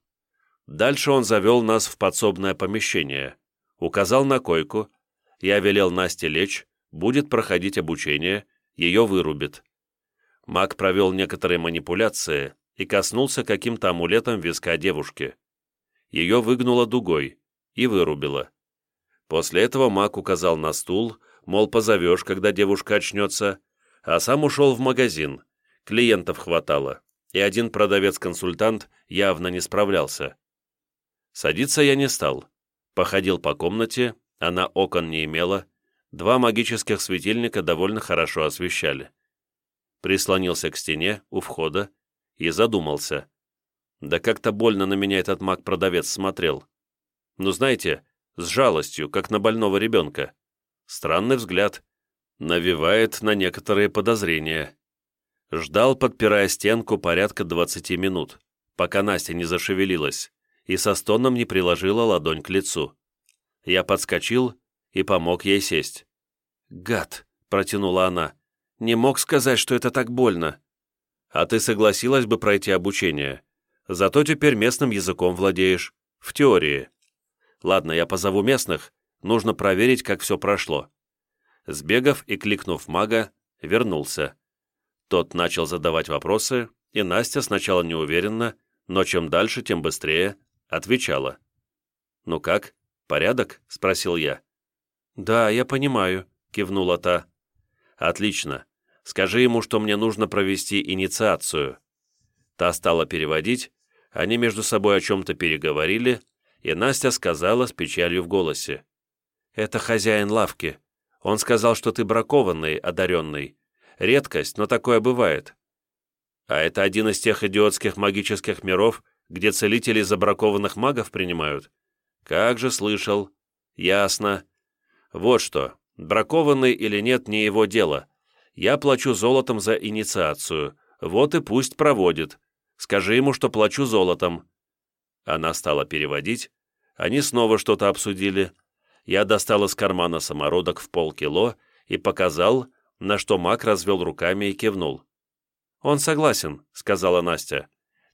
Дальше он завел нас в подсобное помещение, указал на койку, я велел Насте лечь, будет проходить обучение, ее вырубит. Маг провел некоторые манипуляции и коснулся каким-то амулетом виска девушки. Ее выгнуло дугой и вырубило. После этого маг указал на стул, мол, позовешь, когда девушка очнется, а сам ушел в магазин. Клиентов хватало, и один продавец-консультант явно не справлялся. Садиться я не стал. Походил по комнате, она окон не имела, два магических светильника довольно хорошо освещали прислонился к стене у входа и задумался. Да как-то больно на меня этот маг-продавец смотрел. Ну, знаете, с жалостью, как на больного ребенка. Странный взгляд. Навевает на некоторые подозрения. Ждал, подпирая стенку, порядка 20 минут, пока Настя не зашевелилась и со стоном не приложила ладонь к лицу. Я подскочил и помог ей сесть. «Гад!» — протянула она. Не мог сказать, что это так больно. А ты согласилась бы пройти обучение. Зато теперь местным языком владеешь. В теории. Ладно, я позову местных. Нужно проверить, как все прошло. Сбегав и кликнув мага, вернулся. Тот начал задавать вопросы, и Настя сначала неуверенно, но чем дальше, тем быстрее, отвечала. «Ну как, порядок?» — спросил я. «Да, я понимаю», — кивнула та. «Отлично. Скажи ему, что мне нужно провести инициацию». Та стала переводить, они между собой о чем-то переговорили, и Настя сказала с печалью в голосе. «Это хозяин лавки. Он сказал, что ты бракованный, одаренный. Редкость, но такое бывает». «А это один из тех идиотских магических миров, где целители забракованных магов принимают?» «Как же слышал. Ясно. Вот что, Бракованный или нет, не его дело. Я плачу золотом за инициацию. Вот и пусть проводит. Скажи ему, что плачу золотом». Она стала переводить. Они снова что-то обсудили. Я достал из кармана самородок в полкило и показал, на что маг развел руками и кивнул. «Он согласен», — сказала Настя.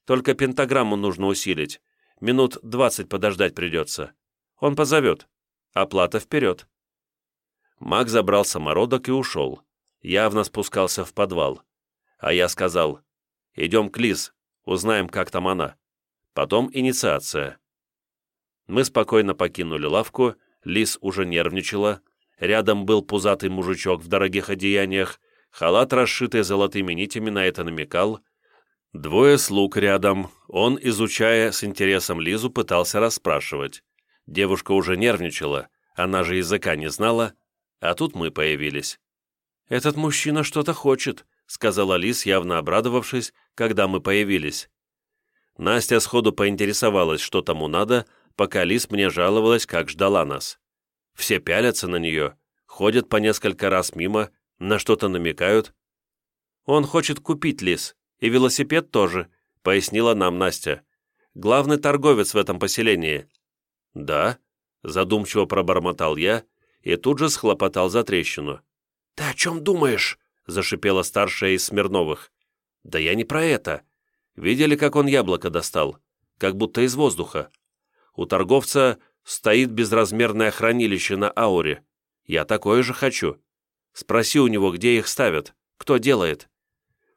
«Только пентаграмму нужно усилить. Минут двадцать подождать придется. Он позовет. Оплата вперед». Маг забрал самородок и ушел. Явно спускался в подвал. А я сказал, «Идем к Лиз, узнаем, как там она». Потом инициация. Мы спокойно покинули лавку, Лиз уже нервничала, рядом был пузатый мужичок в дорогих одеяниях, халат, расшитый золотыми нитями, на это намекал. Двое слуг рядом, он, изучая с интересом Лизу, пытался расспрашивать. Девушка уже нервничала, она же языка не знала, а тут мы появились. «Этот мужчина что-то хочет», — сказала Лиз, явно обрадовавшись, когда мы появились. Настя сходу поинтересовалась, что тому надо, пока Лиз мне жаловалась, как ждала нас. Все пялятся на нее, ходят по несколько раз мимо, на что-то намекают. «Он хочет купить Лиз, и велосипед тоже», — пояснила нам Настя. «Главный торговец в этом поселении». «Да», — задумчиво пробормотал я и тут же схлопотал за трещину. «Ты о чем думаешь?» — зашипела старшая из Смирновых. «Да я не про это. Видели, как он яблоко достал? Как будто из воздуха. У торговца стоит безразмерное хранилище на ауре. Я такое же хочу. Спроси у него, где их ставят, кто делает».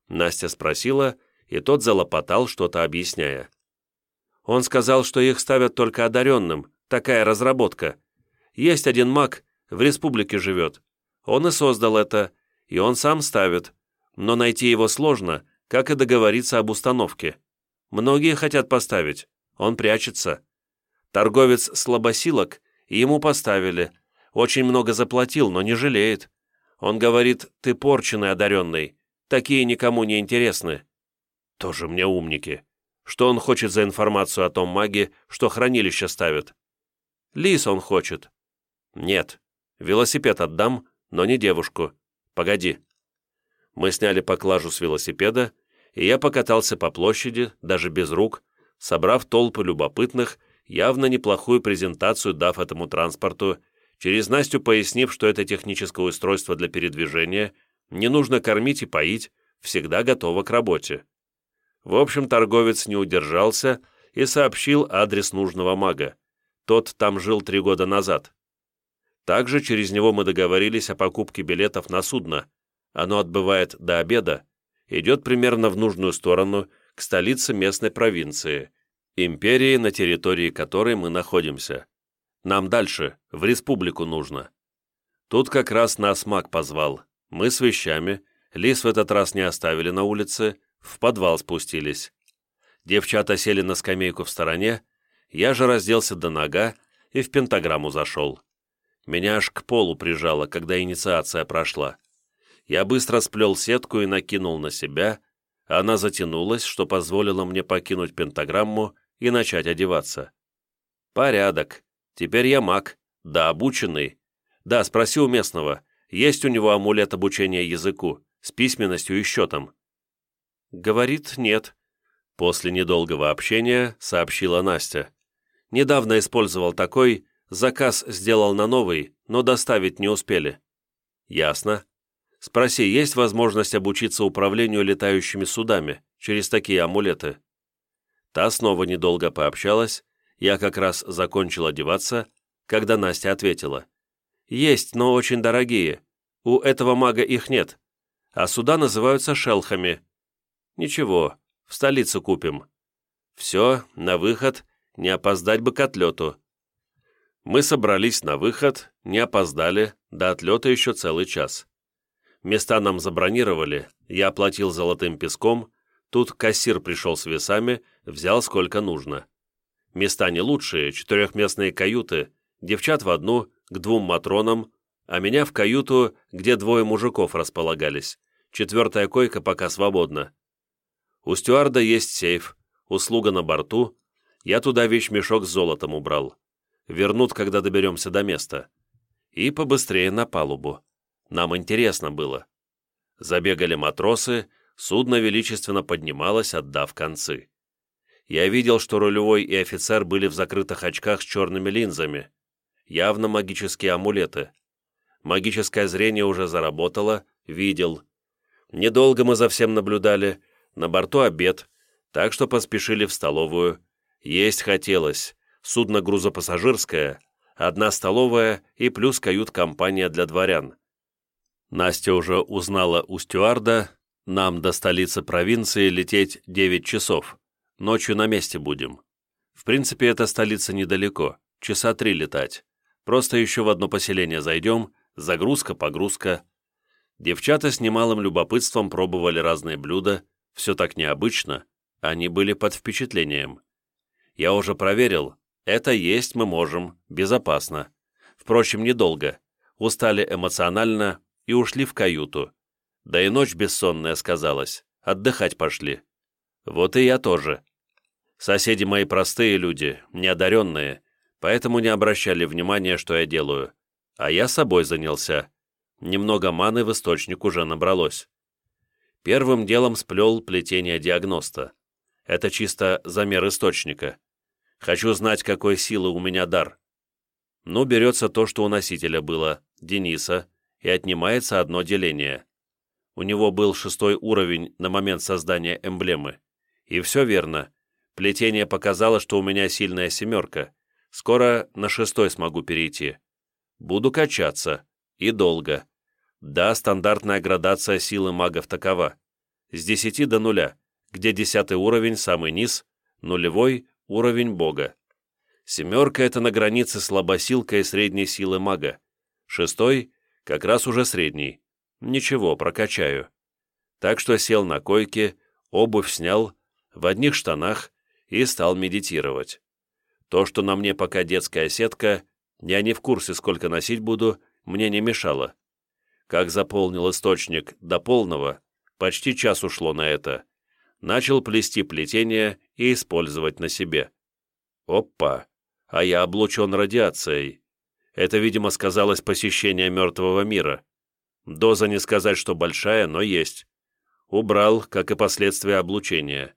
Настя спросила, и тот залопотал, что-то объясняя. Он сказал, что их ставят только одаренным, такая разработка. Есть один маг, в республике живет. Он и создал это, и он сам ставит, но найти его сложно, как и договориться об установке. Многие хотят поставить, он прячется. Торговец слабосилок, и ему поставили. Очень много заплатил, но не жалеет. Он говорит, ты порченый одаренный, такие никому не интересны. Тоже мне умники. Что он хочет за информацию о том маге, что хранилище ставит? Лис он хочет. Нет, велосипед отдам, но не девушку. Погоди. Мы сняли поклажу с велосипеда, и я покатался по площади, даже без рук, собрав толпы любопытных, явно неплохую презентацию дав этому транспорту, через Настю пояснив, что это техническое устройство для передвижения, не нужно кормить и поить, всегда готово к работе. В общем, торговец не удержался и сообщил адрес нужного мага. Тот там жил три года назад. Также через него мы договорились о покупке билетов на судно. Оно отбывает до обеда, идет примерно в нужную сторону, к столице местной провинции, империи, на территории которой мы находимся. Нам дальше, в республику нужно. Тут как раз нас маг позвал. Мы с вещами, лис в этот раз не оставили на улице, в подвал спустились. Девчата сели на скамейку в стороне, я же разделся до нога и в пентаграмму зашел. Меня аж к полу прижало, когда инициация прошла. Я быстро сплел сетку и накинул на себя, она затянулась, что позволило мне покинуть пентаграмму и начать одеваться. Порядок. Теперь я маг, да обученный. Да, спроси у местного, есть у него амулет обучения языку, с письменностью и счетом. Говорит, нет. После недолгого общения сообщила Настя. Недавно использовал такой, Заказ сделал на новый, но доставить не успели. Ясно. Спроси, есть возможность обучиться управлению летающими судами через такие амулеты? Та снова недолго пообщалась, я как раз закончил одеваться, когда Настя ответила. «Есть, но очень дорогие. У этого мага их нет. А суда называются шелхами. Ничего, в столицу купим. Все, на выход, не опоздать бы к отлету. Мы собрались на выход, не опоздали, до отлета еще целый час. Места нам забронировали, я оплатил золотым песком, тут кассир пришел с весами, взял сколько нужно. Места не лучшие, четырехместные каюты, девчат в одну, к двум матронам, а меня в каюту, где двое мужиков располагались. Четвертая койка пока свободна. У стюарда есть сейф, услуга на борту, я туда вещмешок с золотом убрал вернут, когда доберемся до места. и побыстрее на палубу. Нам интересно было. Забегали матросы, судно величественно поднималось, отдав концы. Я видел, что рулевой и офицер были в закрытых очках с черными линзами. Явно магические амулеты. Магическое зрение уже заработало, видел. Недолго мы за всем наблюдали, на борту обед, так что поспешили в столовую. Есть хотелось. Судно грузопассажирское, одна столовая и плюс кают-компания для дворян. Настя уже узнала у стюарда, нам до столицы провинции лететь 9 часов. Ночью на месте будем. В принципе, эта столица недалеко, часа три летать. Просто еще в одно поселение зайдем, загрузка, погрузка. Девчата с немалым любопытством пробовали разные блюда, все так необычно, они были под впечатлением. Я уже проверил, это есть мы можем, безопасно. Впрочем, недолго. Устали эмоционально и ушли в каюту. Да и ночь бессонная сказалась, отдыхать пошли. Вот и я тоже. Соседи мои простые люди, неодаренные, поэтому не обращали внимания, что я делаю. А я собой занялся. Немного маны в источник уже набралось. Первым делом сплел плетение диагноста. Это чисто замер источника. Хочу знать, какой силы у меня дар. Ну, берется то, что у носителя было, Дениса, и отнимается одно деление. У него был шестой уровень на момент создания эмблемы. И все верно. Плетение показало, что у меня сильная семерка. Скоро на шестой смогу перейти. Буду качаться. И долго. Да, стандартная градация силы магов такова. С 10 до нуля, где десятый уровень самый низ, нулевой – уровень бога. Семерка – это на границе слабосилка и средней силы мага. Шестой – как раз уже средний. Ничего, прокачаю. Так что сел на койке, обувь снял, в одних штанах и стал медитировать. То, что на мне пока детская сетка, я не в курсе, сколько носить буду, мне не мешало. Как заполнил источник до полного, почти час ушло на это. Начал плести плетение и использовать на себе. Опа! А я облучен радиацией. Это, видимо, сказалось посещение мертвого мира. Доза не сказать, что большая, но есть. Убрал, как и последствия облучения.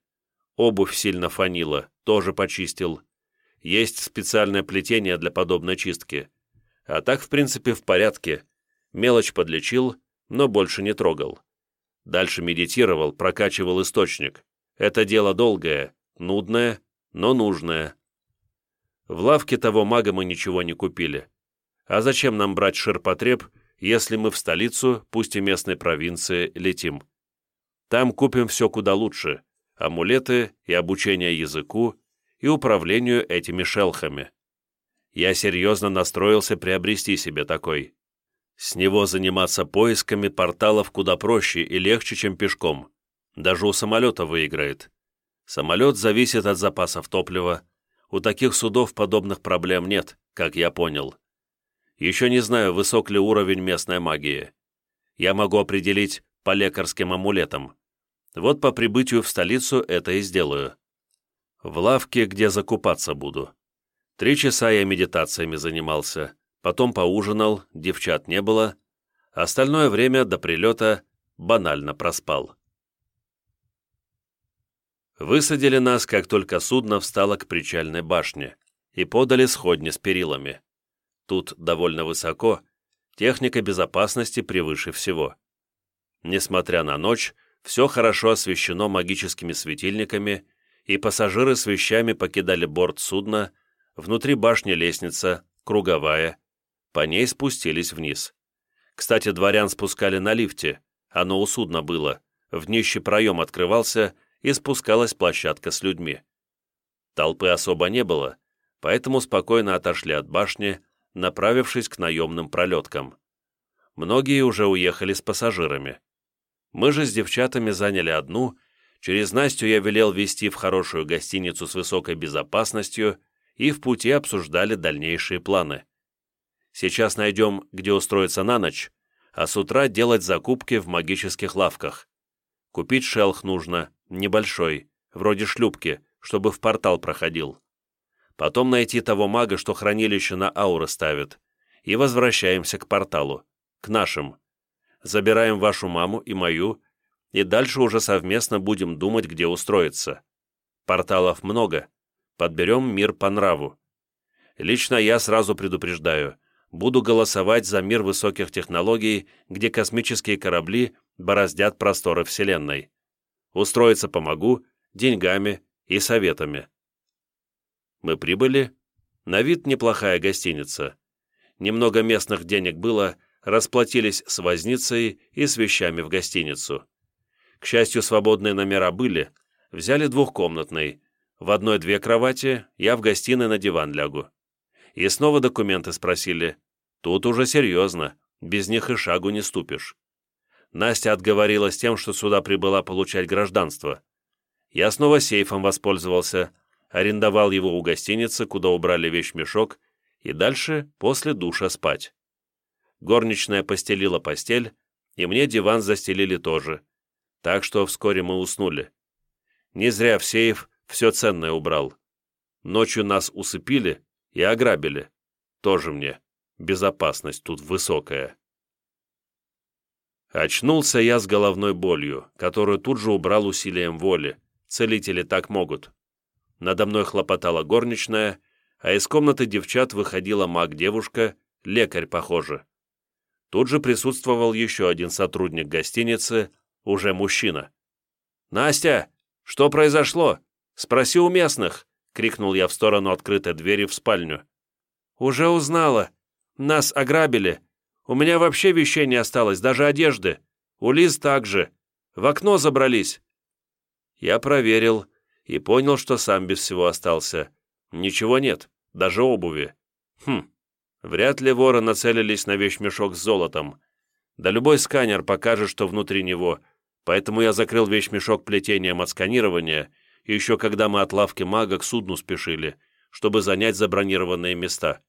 Обувь сильно фанила, тоже почистил. Есть специальное плетение для подобной чистки. А так, в принципе, в порядке. Мелочь подлечил, но больше не трогал. Дальше медитировал, прокачивал источник. Это дело долгое, нудное, но нужное. В лавке того мага мы ничего не купили. А зачем нам брать ширпотреб, если мы в столицу, пусть и местной провинции, летим? Там купим все куда лучше. Амулеты и обучение языку, и управлению этими шелхами. Я серьезно настроился приобрести себе такой. С него заниматься поисками порталов куда проще и легче, чем пешком. Даже у самолета выиграет. Самолет зависит от запасов топлива. У таких судов подобных проблем нет, как я понял. Еще не знаю, высок ли уровень местной магии. Я могу определить по лекарским амулетам. Вот по прибытию в столицу это и сделаю. В лавке, где закупаться буду. Три часа я медитациями занимался потом поужинал, девчат не было, остальное время до прилета банально проспал. Высадили нас, как только судно встало к причальной башне, и подали сходни с перилами. Тут довольно высоко, техника безопасности превыше всего. Несмотря на ночь, все хорошо освещено магическими светильниками, и пассажиры с вещами покидали борт судна, внутри башни лестница, круговая, по ней спустились вниз. Кстати, дворян спускали на лифте, оно у судна было, в днище проем открывался и спускалась площадка с людьми. Толпы особо не было, поэтому спокойно отошли от башни, направившись к наемным пролеткам. Многие уже уехали с пассажирами. Мы же с девчатами заняли одну, через Настю я велел везти в хорошую гостиницу с высокой безопасностью и в пути обсуждали дальнейшие планы. Сейчас найдем, где устроиться на ночь, а с утра делать закупки в магических лавках. Купить шелх нужно, небольшой, вроде шлюпки, чтобы в портал проходил. Потом найти того мага, что хранилище на ауры ставит, и возвращаемся к порталу, к нашим. Забираем вашу маму и мою, и дальше уже совместно будем думать, где устроиться. Порталов много. Подберем мир по нраву. Лично я сразу предупреждаю, буду голосовать за мир высоких технологий, где космические корабли бороздят просторы Вселенной. Устроиться помогу, деньгами и советами. Мы прибыли. На вид неплохая гостиница. Немного местных денег было, расплатились с возницей и с вещами в гостиницу. К счастью, свободные номера были, взяли двухкомнатный. В одной две кровати, я в гостиной на диван лягу. И снова документы спросили. Тут уже серьезно, без них и шагу не ступишь. Настя отговорилась тем, что сюда прибыла получать гражданство. Я снова сейфом воспользовался, арендовал его у гостиницы, куда убрали вещмешок, и дальше после душа спать. Горничная постелила постель, и мне диван застелили тоже, так что вскоре мы уснули. Не зря в сейф все ценное убрал. Ночью нас усыпили и ограбили. Тоже мне. Безопасность тут высокая. Очнулся я с головной болью, которую тут же убрал усилием воли. Целители так могут. Надо мной хлопотала горничная, а из комнаты девчат выходила маг-девушка, лекарь, похоже. Тут же присутствовал еще один сотрудник гостиницы, уже мужчина. «Настя, что произошло? Спроси у местных!» — крикнул я в сторону открытой двери в спальню. «Уже узнала. Нас ограбили. У меня вообще вещей не осталось, даже одежды. У Лиз также. В окно забрались». Я проверил и понял, что сам без всего остался. Ничего нет, даже обуви. Хм, вряд ли воры нацелились на вещмешок с золотом. Да любой сканер покажет, что внутри него, поэтому я закрыл вещмешок плетением от сканирования, еще когда мы от лавки мага к судну спешили, чтобы занять забронированные места.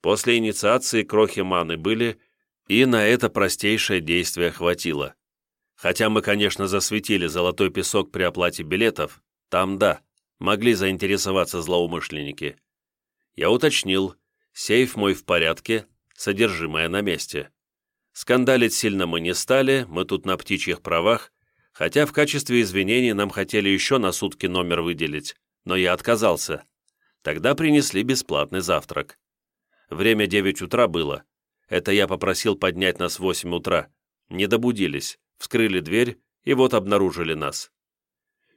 После инициации крохи маны были, и на это простейшее действие хватило. Хотя мы, конечно, засветили золотой песок при оплате билетов, там да, могли заинтересоваться злоумышленники. Я уточнил, сейф мой в порядке, содержимое на месте. Скандалить сильно мы не стали, мы тут на птичьих правах, хотя в качестве извинений нам хотели еще на сутки номер выделить, но я отказался. Тогда принесли бесплатный завтрак. Время 9 утра было. Это я попросил поднять нас в 8 утра. Не добудились, вскрыли дверь и вот обнаружили нас.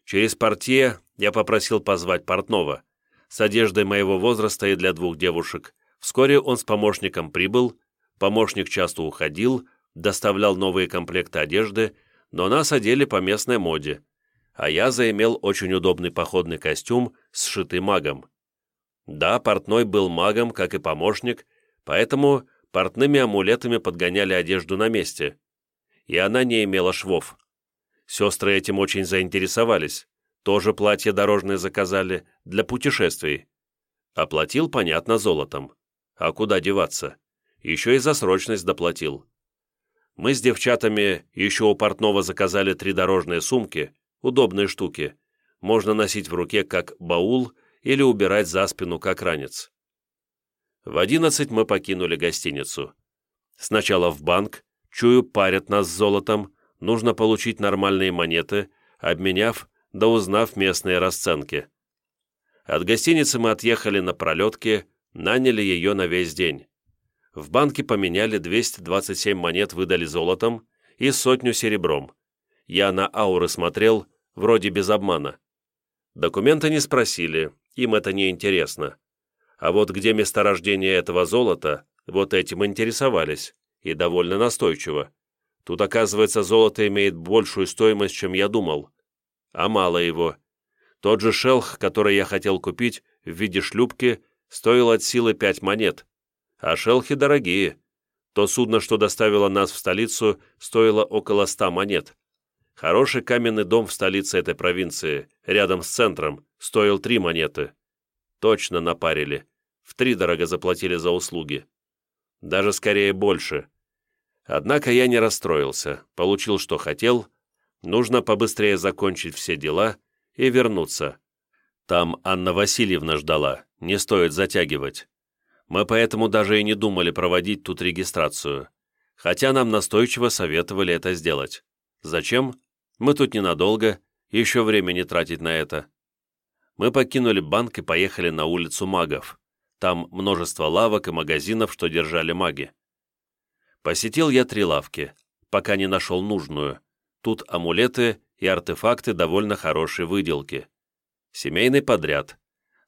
Через портье я попросил позвать портного. С одеждой моего возраста и для двух девушек. Вскоре он с помощником прибыл, помощник часто уходил, доставлял новые комплекты одежды, но нас одели по местной моде, а я заимел очень удобный походный костюм, сшитый магом. Да, портной был магом, как и помощник, поэтому портными амулетами подгоняли одежду на месте. И она не имела швов. Сестры этим очень заинтересовались. Тоже платье дорожное заказали для путешествий. Оплатил, понятно, золотом. А куда деваться? Еще и за срочность доплатил. Мы с девчатами еще у портного заказали три дорожные сумки, удобные штуки. Можно носить в руке как баул или убирать за спину как ранец. В одиннадцать мы покинули гостиницу. Сначала в банк, чую, парят нас с золотом, нужно получить нормальные монеты, обменяв да узнав местные расценки. От гостиницы мы отъехали на пролетке, наняли ее на весь день. В банке поменяли 227 монет, выдали золотом и сотню серебром. Я на ауры смотрел, вроде без обмана. Документы не спросили, им это не интересно. А вот где месторождение этого золота, вот этим интересовались, и довольно настойчиво. Тут, оказывается, золото имеет большую стоимость, чем я думал а мало его. Тот же шелх, который я хотел купить в виде шлюпки, стоил от силы пять монет, а шелхи дорогие. То судно, что доставило нас в столицу, стоило около ста монет. Хороший каменный дом в столице этой провинции, рядом с центром, стоил три монеты. Точно напарили. В три дорого заплатили за услуги. Даже скорее больше. Однако я не расстроился, получил, что хотел — Нужно побыстрее закончить все дела и вернуться. Там Анна Васильевна ждала, не стоит затягивать. Мы поэтому даже и не думали проводить тут регистрацию, хотя нам настойчиво советовали это сделать. Зачем? Мы тут ненадолго, еще времени тратить на это. Мы покинули банк и поехали на улицу магов. Там множество лавок и магазинов, что держали маги. Посетил я три лавки, пока не нашел нужную. Тут амулеты и артефакты довольно хорошей выделки. Семейный подряд.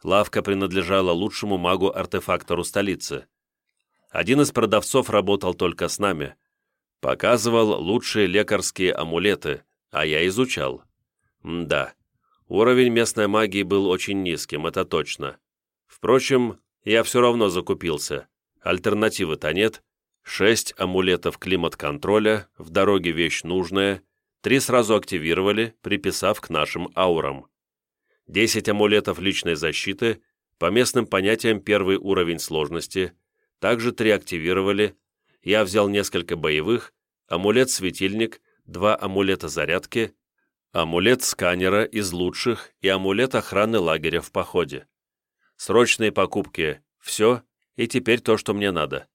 Лавка принадлежала лучшему магу-артефактору столицы. Один из продавцов работал только с нами. Показывал лучшие лекарские амулеты, а я изучал. М да, уровень местной магии был очень низким, это точно. Впрочем, я все равно закупился. Альтернативы-то нет. Шесть амулетов климат-контроля, в дороге вещь нужная, три сразу активировали, приписав к нашим аурам. Десять амулетов личной защиты, по местным понятиям первый уровень сложности, также три активировали, я взял несколько боевых, амулет-светильник, два амулета зарядки, амулет сканера из лучших и амулет охраны лагеря в походе. Срочные покупки – все, и теперь то, что мне надо.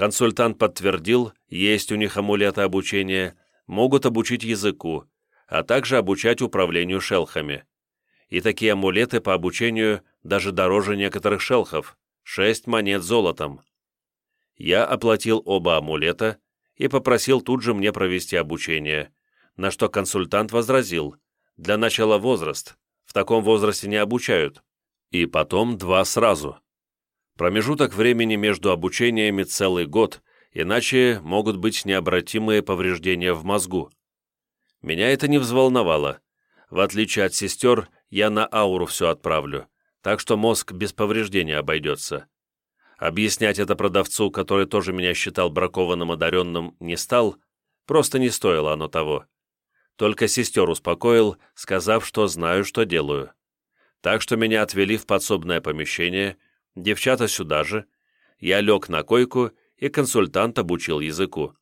Консультант подтвердил, есть у них амулеты обучения, могут обучить языку, а также обучать управлению шелхами. И такие амулеты по обучению даже дороже некоторых шелхов – 6 монет золотом. Я оплатил оба амулета и попросил тут же мне провести обучение, на что консультант возразил – для начала возраст, в таком возрасте не обучают, и потом два сразу. Промежуток времени между обучениями целый год, иначе могут быть необратимые повреждения в мозгу. Меня это не взволновало. В отличие от сестер, я на ауру все отправлю, так что мозг без повреждения обойдется. Объяснять это продавцу, который тоже меня считал бракованным одаренным, не стал, просто не стоило оно того. Только сестер успокоил, сказав, что знаю, что делаю. Так что меня отвели в подсобное помещение – девчата сюда же, я лег на койку, и консультант обучил языку.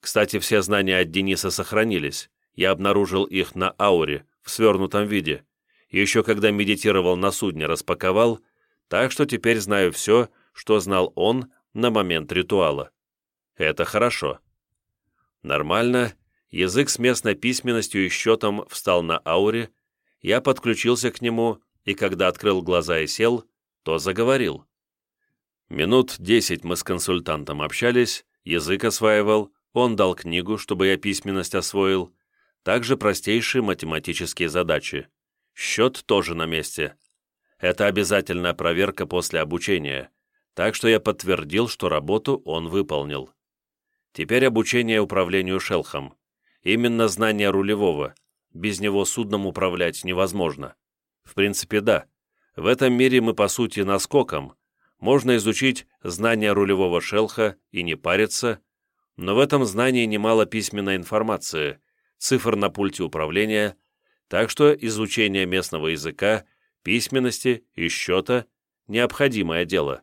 Кстати, все знания от Дениса сохранились, я обнаружил их на ауре, в свернутом виде, еще когда медитировал на судне, распаковал, так что теперь знаю все, что знал он на момент ритуала. Это хорошо. Нормально, язык с местной письменностью и счетом встал на ауре, я подключился к нему, и когда открыл глаза и сел, то заговорил. Минут десять мы с консультантом общались, язык осваивал, он дал книгу, чтобы я письменность освоил, также простейшие математические задачи. Счет тоже на месте. Это обязательная проверка после обучения, так что я подтвердил, что работу он выполнил. Теперь обучение управлению шелхом. Именно знание рулевого. Без него судном управлять невозможно. В принципе, да. В этом мире мы, по сути, наскоком. Можно изучить знания рулевого шелха и не париться, но в этом знании немало письменной информации, цифр на пульте управления, так что изучение местного языка, письменности и счета – необходимое дело.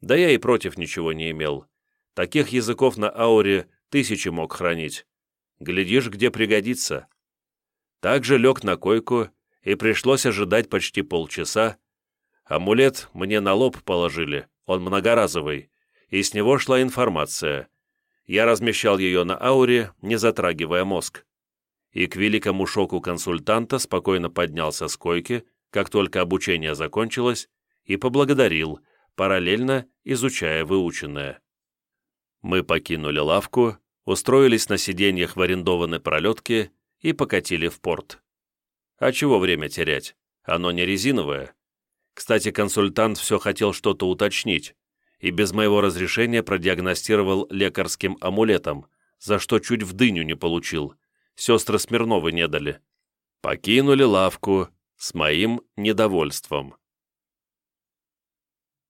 Да я и против ничего не имел. Таких языков на ауре тысячи мог хранить. Глядишь, где пригодится. Также лег на койку и пришлось ожидать почти полчаса. Амулет мне на лоб положили, он многоразовый, и с него шла информация. Я размещал ее на ауре, не затрагивая мозг. И к великому шоку консультанта спокойно поднялся с койки, как только обучение закончилось, и поблагодарил, параллельно изучая выученное. Мы покинули лавку, устроились на сиденьях в арендованной пролетке и покатили в порт. А чего время терять? Оно не резиновое. Кстати, консультант все хотел что-то уточнить, и без моего разрешения продиагностировал лекарским амулетом, за что чуть в дыню не получил. Сестры Смирновы не дали. Покинули лавку с моим недовольством.